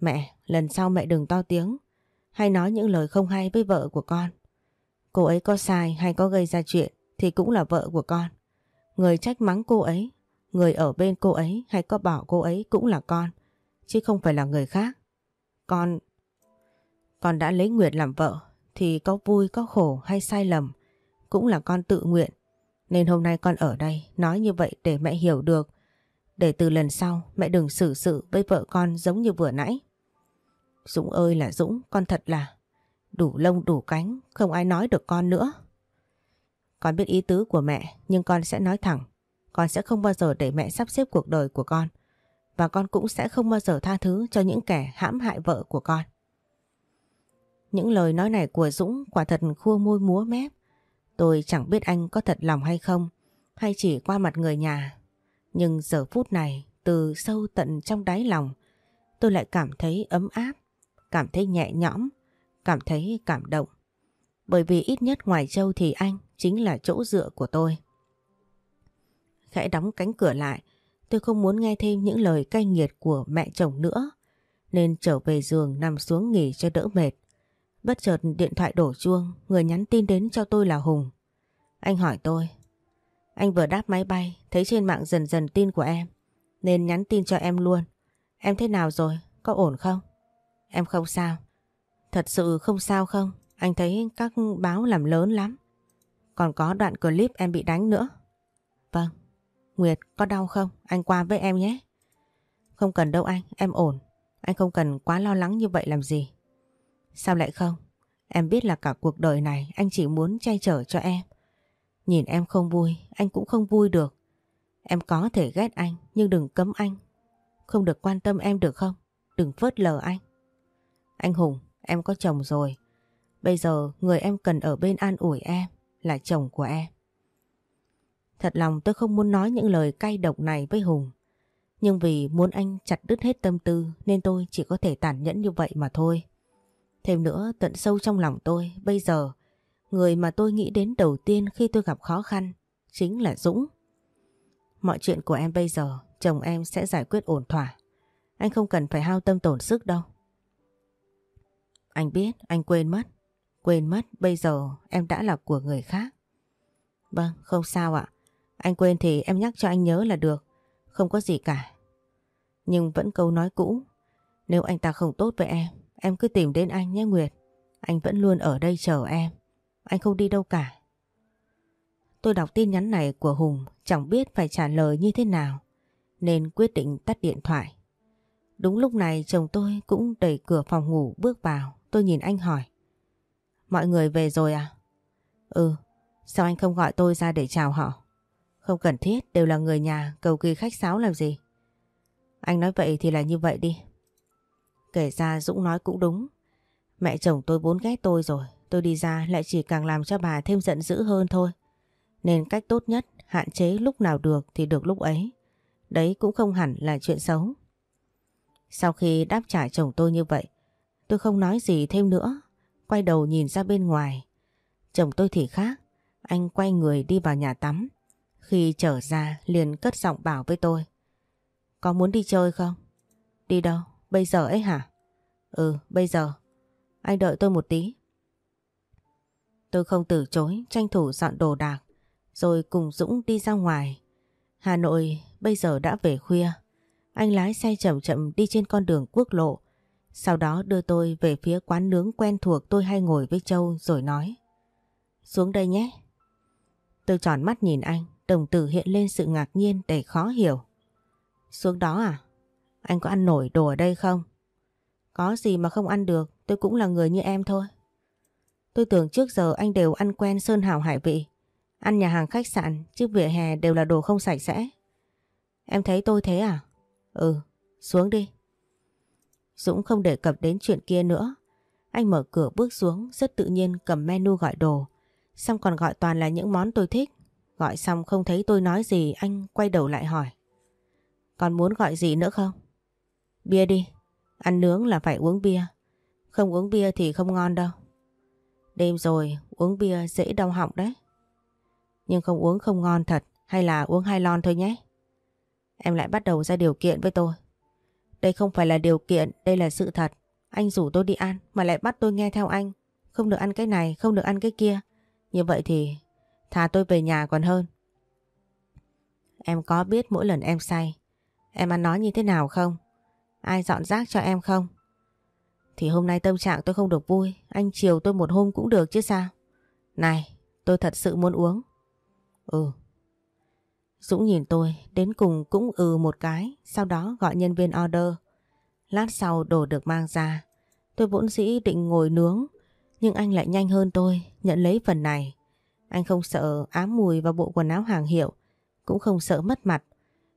Mẹ, lần sau mẹ đừng to tiếng. Hay nói những lời không hay với vợ của con. Cô ấy có sai hay có gây ra chuyện thì cũng là vợ của con. Người trách mắng cô ấy Người ở bên cô ấy hay có bỏ cô ấy cũng là con, chứ không phải là người khác. Con... Con đã lấy Nguyệt làm vợ, thì có vui, có khổ hay sai lầm, cũng là con tự nguyện. Nên hôm nay con ở đây nói như vậy để mẹ hiểu được. Để từ lần sau mẹ đừng xử sự với vợ con giống như vừa nãy. Dũng ơi là Dũng, con thật là đủ lông đủ cánh, không ai nói được con nữa. Con biết ý tứ của mẹ nhưng con sẽ nói thẳng. Con sẽ không bao giờ để mẹ sắp xếp cuộc đời của con. Và con cũng sẽ không bao giờ tha thứ cho những kẻ hãm hại vợ của con. Những lời nói này của Dũng quả thật khua môi múa mép. Tôi chẳng biết anh có thật lòng hay không, hay chỉ qua mặt người nhà. Nhưng giờ phút này, từ sâu tận trong đáy lòng, tôi lại cảm thấy ấm áp, cảm thấy nhẹ nhõm, cảm thấy cảm động. Bởi vì ít nhất ngoài Châu thì anh chính là chỗ dựa của tôi. Khẽ đóng cánh cửa lại, tôi không muốn nghe thêm những lời cay nghiệt của mẹ chồng nữa, nên trở về giường nằm xuống nghỉ cho đỡ mệt. Bất chợt điện thoại đổ chuông, người nhắn tin đến cho tôi là Hùng. Anh hỏi tôi, anh vừa đáp máy bay, thấy trên mạng dần dần tin của em, nên nhắn tin cho em luôn. Em thế nào rồi, có ổn không? Em không sao. Thật sự không sao không? Anh thấy các báo làm lớn lắm. Còn có đoạn clip em bị đánh nữa. Vâng. Nguyệt có đau không? Anh qua với em nhé. Không cần đâu anh, em ổn. Anh không cần quá lo lắng như vậy làm gì. Sao lại không? Em biết là cả cuộc đời này anh chỉ muốn che chở cho em. Nhìn em không vui, anh cũng không vui được. Em có thể ghét anh, nhưng đừng cấm anh. Không được quan tâm em được không? Đừng phớt lờ anh. Anh Hùng, em có chồng rồi. Bây giờ người em cần ở bên an ủi em là chồng của em. Thật lòng tôi không muốn nói những lời cay độc này với Hùng. Nhưng vì muốn anh chặt đứt hết tâm tư, nên tôi chỉ có thể tàn nhẫn như vậy mà thôi. Thêm nữa, tận sâu trong lòng tôi, bây giờ, người mà tôi nghĩ đến đầu tiên khi tôi gặp khó khăn chính là Dũng. Mọi chuyện của em bây giờ, chồng em sẽ giải quyết ổn thỏa. Anh không cần phải hao tâm tổn sức đâu. Anh biết, anh quên mất. Quên mất, bây giờ em đã là của người khác. Vâng không sao ạ. Anh quên thì em nhắc cho anh nhớ là được. Không có gì cả. Nhưng vẫn câu nói cũ. Nếu anh ta không tốt với em, em cứ tìm đến anh nhé Nguyệt. Anh vẫn luôn ở đây chờ em. Anh không đi đâu cả. Tôi đọc tin nhắn này của Hùng chẳng biết phải trả lời như thế nào. Nên quyết định tắt điện thoại. Đúng lúc này chồng tôi cũng đẩy cửa phòng ngủ bước vào. Tôi nhìn anh hỏi. Mọi người về rồi à? Ừ, sao anh không gọi tôi ra để chào họ? Không cần thiết, đều là người nhà, cầu kỳ khách sáo làm gì? Anh nói vậy thì là như vậy đi. Kể ra Dũng nói cũng đúng. Mẹ chồng tôi vốn ghét tôi rồi, tôi đi ra lại chỉ càng làm cho bà thêm giận dữ hơn thôi. Nên cách tốt nhất, hạn chế lúc nào được thì được lúc ấy. Đấy cũng không hẳn là chuyện xấu. Sau khi đáp trả chồng tôi như vậy, tôi không nói gì thêm nữa, quay đầu nhìn ra bên ngoài. Chồng tôi thì khác, anh quay người đi vào nhà tắm. Khi trở ra liền cất giọng bảo với tôi. Có muốn đi chơi không? Đi đâu? Bây giờ ấy hả? Ừ, bây giờ. Anh đợi tôi một tí. Tôi không từ chối, tranh thủ dọn đồ đạc, rồi cùng Dũng đi ra ngoài. Hà Nội bây giờ đã về khuya. Anh lái xe chậm chậm đi trên con đường quốc lộ. Sau đó đưa tôi về phía quán nướng quen thuộc tôi hay ngồi với Châu rồi nói. Xuống đây nhé. Tôi tròn mắt nhìn anh, đồng tử hiện lên sự ngạc nhiên đầy khó hiểu. Xuống đó à? Anh có ăn nổi đồ ở đây không? Có gì mà không ăn được, tôi cũng là người như em thôi. Tôi tưởng trước giờ anh đều ăn quen sơn hào hải vị. Ăn nhà hàng khách sạn, chứ vỉa hè đều là đồ không sạch sẽ. Em thấy tôi thế à? Ừ, xuống đi. Dũng không đề cập đến chuyện kia nữa. Anh mở cửa bước xuống, rất tự nhiên cầm menu gọi đồ. Xong còn gọi toàn là những món tôi thích. Gọi xong không thấy tôi nói gì, anh quay đầu lại hỏi. Còn muốn gọi gì nữa không? Bia đi. Ăn nướng là phải uống bia. Không uống bia thì không ngon đâu. Đêm rồi uống bia dễ đau họng đấy. Nhưng không uống không ngon thật hay là uống hai lon thôi nhé. Em lại bắt đầu ra điều kiện với tôi. Đây không phải là điều kiện, đây là sự thật. Anh rủ tôi đi ăn mà lại bắt tôi nghe theo anh. Không được ăn cái này, không được ăn cái kia. Như vậy thì thà tôi về nhà còn hơn. Em có biết mỗi lần em say, em ăn nói như thế nào không? Ai dọn rác cho em không? Thì hôm nay tâm trạng tôi không được vui, anh chiều tôi một hôm cũng được chứ sao? Này, tôi thật sự muốn uống. Ừ. Dũng nhìn tôi, đến cùng cũng ừ một cái, sau đó gọi nhân viên order. Lát sau đồ được mang ra. Tôi vốn dĩ định ngồi nướng, nhưng anh lại nhanh hơn tôi, nhận lấy phần này. Anh không sợ ám mùi và bộ quần áo hàng hiệu, cũng không sợ mất mặt.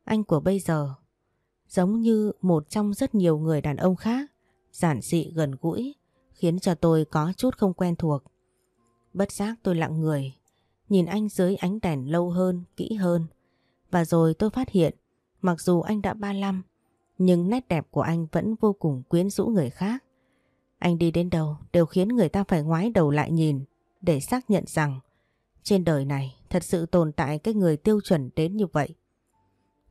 Anh của bây giờ giống như một trong rất nhiều người đàn ông khác, giản dị gần gũi, khiến cho tôi có chút không quen thuộc. Bất giác tôi lặng người, nhìn anh dưới ánh đèn lâu hơn, kỹ hơn. Và rồi tôi phát hiện, mặc dù anh đã 35, Nhưng nét đẹp của anh vẫn vô cùng quyến rũ người khác. Anh đi đến đâu đều khiến người ta phải ngoái đầu lại nhìn để xác nhận rằng trên đời này thật sự tồn tại cái người tiêu chuẩn đến như vậy.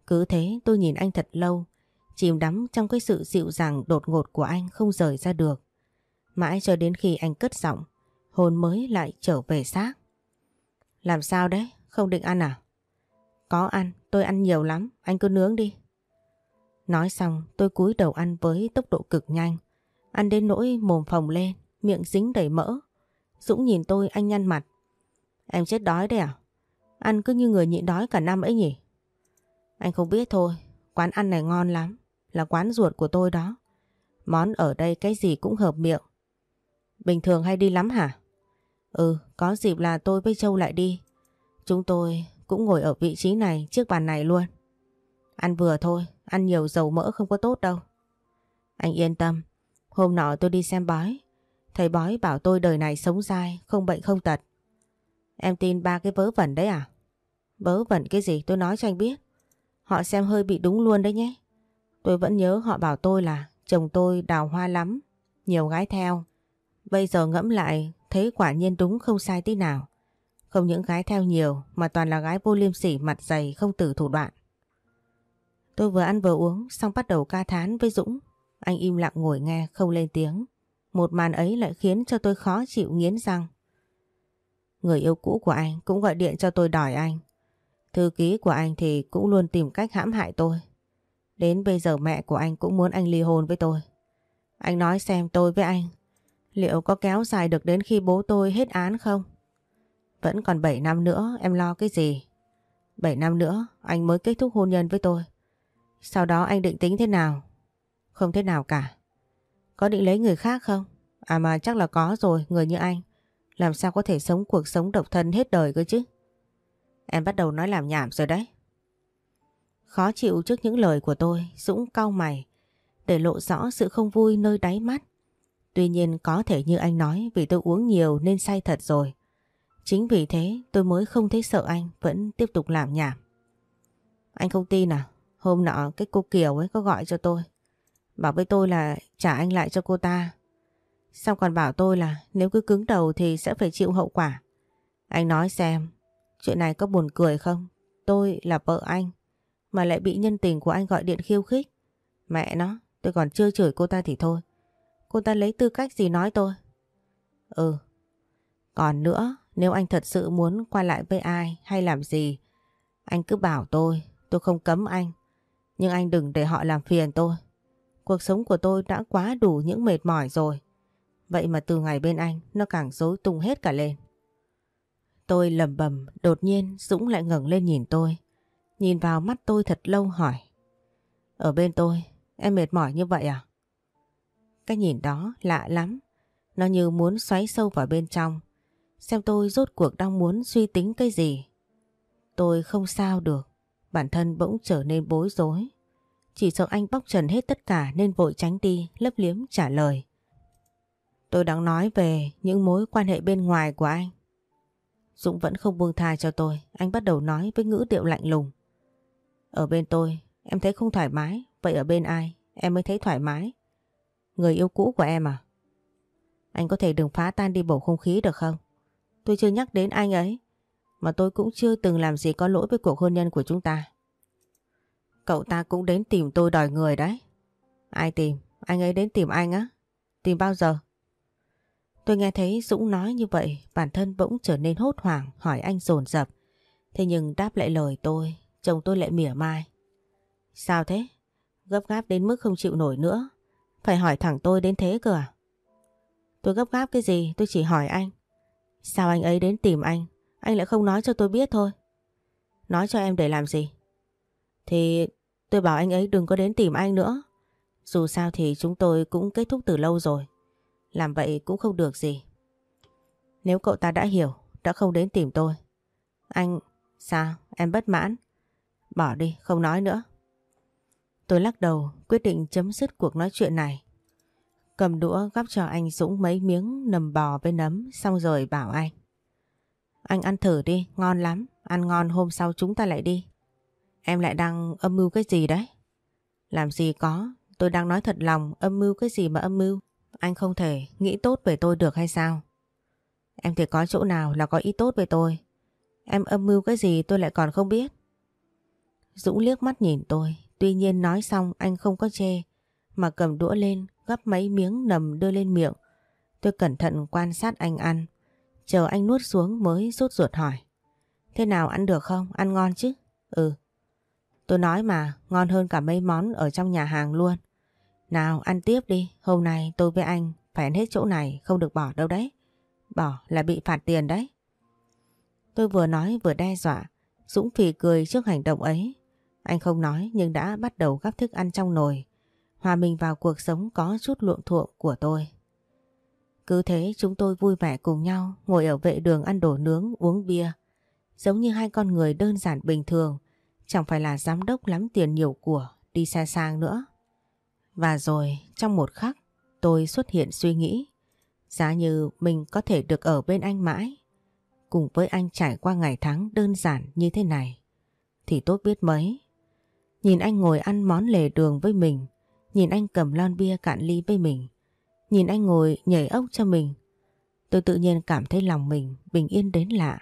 Cứ thế tôi nhìn anh thật lâu, chìm đắm trong cái sự dịu dàng đột ngột của anh không rời ra được. Mãi cho đến khi anh cất giọng, hồn mới lại trở về xác. Làm sao đấy? Không định ăn à? Có ăn, tôi ăn nhiều lắm, anh cứ nướng đi. Nói xong tôi cúi đầu ăn với tốc độ cực nhanh. Ăn đến nỗi mồm phồng lên, miệng dính đầy mỡ. Dũng nhìn tôi anh nhăn mặt. Em chết đói đấy à? Ăn cứ như người nhịn đói cả năm ấy nhỉ? Anh không biết thôi, quán ăn này ngon lắm, là quán ruột của tôi đó. Món ở đây cái gì cũng hợp miệng. Bình thường hay đi lắm hả? Ừ, có dịp là tôi với Châu lại đi. Chúng tôi cũng ngồi ở vị trí này trước bàn này luôn. Ăn vừa thôi, ăn nhiều dầu mỡ không có tốt đâu. Anh yên tâm, hôm nọ tôi đi xem bói. Thầy bói bảo tôi đời này sống dai, không bệnh không tật. Em tin ba cái vớ vẩn đấy à? Vớ vẩn cái gì tôi nói cho anh biết. Họ xem hơi bị đúng luôn đấy nhé. Tôi vẫn nhớ họ bảo tôi là chồng tôi đào hoa lắm, nhiều gái theo. Bây giờ ngẫm lại thấy quả nhiên đúng không sai tí nào. Không những gái theo nhiều mà toàn là gái vô liêm sỉ mặt dày không tử thủ đoạn. Tôi vừa ăn vừa uống xong bắt đầu ca thán với Dũng. Anh im lặng ngồi nghe không lên tiếng. Một màn ấy lại khiến cho tôi khó chịu nghiến răng. Người yêu cũ của anh cũng gọi điện cho tôi đòi anh. Thư ký của anh thì cũng luôn tìm cách hãm hại tôi. Đến bây giờ mẹ của anh cũng muốn anh ly hôn với tôi. Anh nói xem tôi với anh liệu có kéo dài được đến khi bố tôi hết án không? Vẫn còn 7 năm nữa em lo cái gì? 7 năm nữa anh mới kết thúc hôn nhân với tôi. Sau đó anh định tính thế nào? Không thế nào cả. Có định lấy người khác không? À mà chắc là có rồi, người như anh. Làm sao có thể sống cuộc sống độc thân hết đời cơ chứ? Em bắt đầu nói làm nhảm rồi đấy. Khó chịu trước những lời của tôi, Dũng cau mày, để lộ rõ sự không vui nơi đáy mắt. Tuy nhiên có thể như anh nói vì tôi uống nhiều nên say thật rồi. Chính vì thế tôi mới không thấy sợ anh vẫn tiếp tục làm nhảm. Anh không tin à? Hôm nọ cái cô Kiều ấy có gọi cho tôi. Bảo với tôi là trả anh lại cho cô ta. Xong còn bảo tôi là nếu cứ cứng đầu thì sẽ phải chịu hậu quả. Anh nói xem, chuyện này có buồn cười không? Tôi là vợ anh, mà lại bị nhân tình của anh gọi điện khiêu khích. Mẹ nó, tôi còn chưa chửi cô ta thì thôi. Cô ta lấy tư cách gì nói tôi? Ừ. Còn nữa, nếu anh thật sự muốn quay lại với ai hay làm gì, anh cứ bảo tôi, tôi không cấm anh. Nhưng anh đừng để họ làm phiền tôi. Cuộc sống của tôi đã quá đủ những mệt mỏi rồi. Vậy mà từ ngày bên anh, nó càng rối tung hết cả lên. Tôi lầm bầm, đột nhiên Dũng lại ngẩng lên nhìn tôi. Nhìn vào mắt tôi thật lâu hỏi. Ở bên tôi, em mệt mỏi như vậy à? Cái nhìn đó lạ lắm. Nó như muốn xoáy sâu vào bên trong. Xem tôi rốt cuộc đang muốn suy tính cái gì. Tôi không sao được. Bản thân bỗng trở nên bối rối. Chỉ sợ anh bóc trần hết tất cả nên vội tránh đi, lấp liếm trả lời. Tôi đang nói về những mối quan hệ bên ngoài của anh. Dũng vẫn không buông tha cho tôi, anh bắt đầu nói với ngữ điệu lạnh lùng. Ở bên tôi, em thấy không thoải mái, vậy ở bên ai, em mới thấy thoải mái. Người yêu cũ của em à? Anh có thể đừng phá tan đi bầu không khí được không? Tôi chưa nhắc đến anh ấy, mà tôi cũng chưa từng làm gì có lỗi với cuộc hôn nhân của chúng ta. Cậu ta cũng đến tìm tôi đòi người đấy. Ai tìm? Anh ấy đến tìm anh á? Tìm bao giờ? Tôi nghe thấy Dũng nói như vậy, bản thân bỗng trở nên hốt hoảng, hỏi anh dồn dập. Thế nhưng đáp lại lời tôi, chồng tôi lại mỉa mai. Sao thế? Gấp gáp đến mức không chịu nổi nữa. Phải hỏi thẳng tôi đến thế cơ à? Tôi gấp gáp cái gì, tôi chỉ hỏi anh. Sao anh ấy đến tìm anh, anh lại không nói cho tôi biết thôi. Nói cho em để làm gì? Thì tôi bảo anh ấy đừng có đến tìm anh nữa. Dù sao thì chúng tôi cũng kết thúc từ lâu rồi. Làm vậy cũng không được gì. Nếu cậu ta đã hiểu, đã không đến tìm tôi. Anh, sao, em bất mãn? Bỏ đi, không nói nữa. Tôi lắc đầu, quyết định chấm dứt cuộc nói chuyện này. Cầm đũa gắp cho anh Dũng mấy miếng nầm bò với nấm xong rồi bảo anh. Anh ăn thử đi, ngon lắm. Ăn ngon hôm sau chúng ta lại đi. Em lại đang âm mưu cái gì đấy? Làm gì có, tôi đang nói thật lòng, âm mưu cái gì mà âm mưu. Anh không thể nghĩ tốt về tôi được hay sao? Em thì có chỗ nào là có ý tốt về tôi. Em âm mưu cái gì tôi lại còn không biết. Dũng liếc mắt nhìn tôi, tuy nhiên nói xong anh không có chê, mà cầm đũa lên, gắp mấy miếng nầm đưa lên miệng. Tôi cẩn thận quan sát anh ăn, chờ anh nuốt xuống mới sốt ruột hỏi. Thế nào ăn được không? Ăn ngon chứ? Ừ. Tôi nói mà, ngon hơn cả mấy món ở trong nhà hàng luôn. Nào ăn tiếp đi, hôm nay tôi với anh phải ăn hết chỗ này, không được bỏ đâu đấy. Bỏ là bị phạt tiền đấy. Tôi vừa nói vừa đe dọa, Dũng phì cười trước hành động ấy. Anh không nói nhưng đã bắt đầu gắp thức ăn trong nồi, hòa mình vào cuộc sống có chút luộm thuộm của tôi. Cứ thế chúng tôi vui vẻ cùng nhau ngồi ở vệ đường ăn đồ nướng uống bia. Giống như hai con người đơn giản bình thường, chẳng phải là giám đốc lắm tiền nhiều của đi xa sang nữa. Và rồi, trong một khắc, tôi xuất hiện suy nghĩ. Giá như mình có thể được ở bên anh mãi, Cùng với anh trải qua ngày tháng đơn giản như thế này. Thì tốt biết mấy. Nhìn anh ngồi ăn món lề đường với mình, Nhìn anh cầm lon bia cạn ly với mình, Nhìn anh ngồi nhảy ốc cho mình, Tôi tự nhiên cảm thấy lòng mình bình yên đến lạ.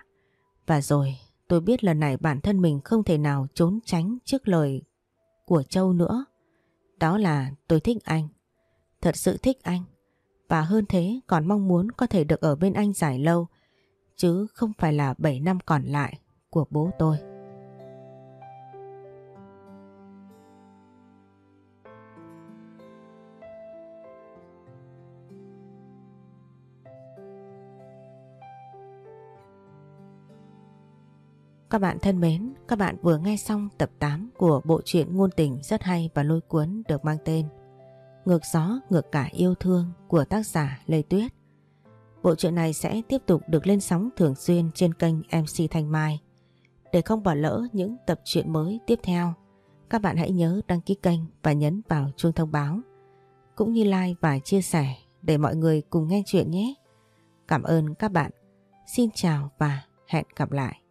Và rồi, tôi biết lần này bản thân mình không thể nào trốn tránh trước lời của Châu nữa đó là tôi thích anh. Thật sự thích anh. Và hơn thế, còn mong muốn có thể được ở bên anh dài lâu. Chứ không phải là 7 năm còn lại của bố tôi. Các bạn thân mến, các bạn vừa nghe xong tập 8 của bộ truyện ngôn tình rất hay và lôi cuốn được mang tên Ngược gió ngược cả yêu thương của tác giả Lê Tuyết. Bộ truyện này sẽ tiếp tục được lên sóng thường xuyên trên kênh MC Thanh Mai. Để không bỏ lỡ những tập truyện mới tiếp theo, các bạn hãy nhớ đăng ký kênh và nhấn vào chuông thông báo, cũng như like và chia sẻ để mọi người cùng nghe chuyện nhé. Cảm ơn các bạn. Xin chào và hẹn gặp lại.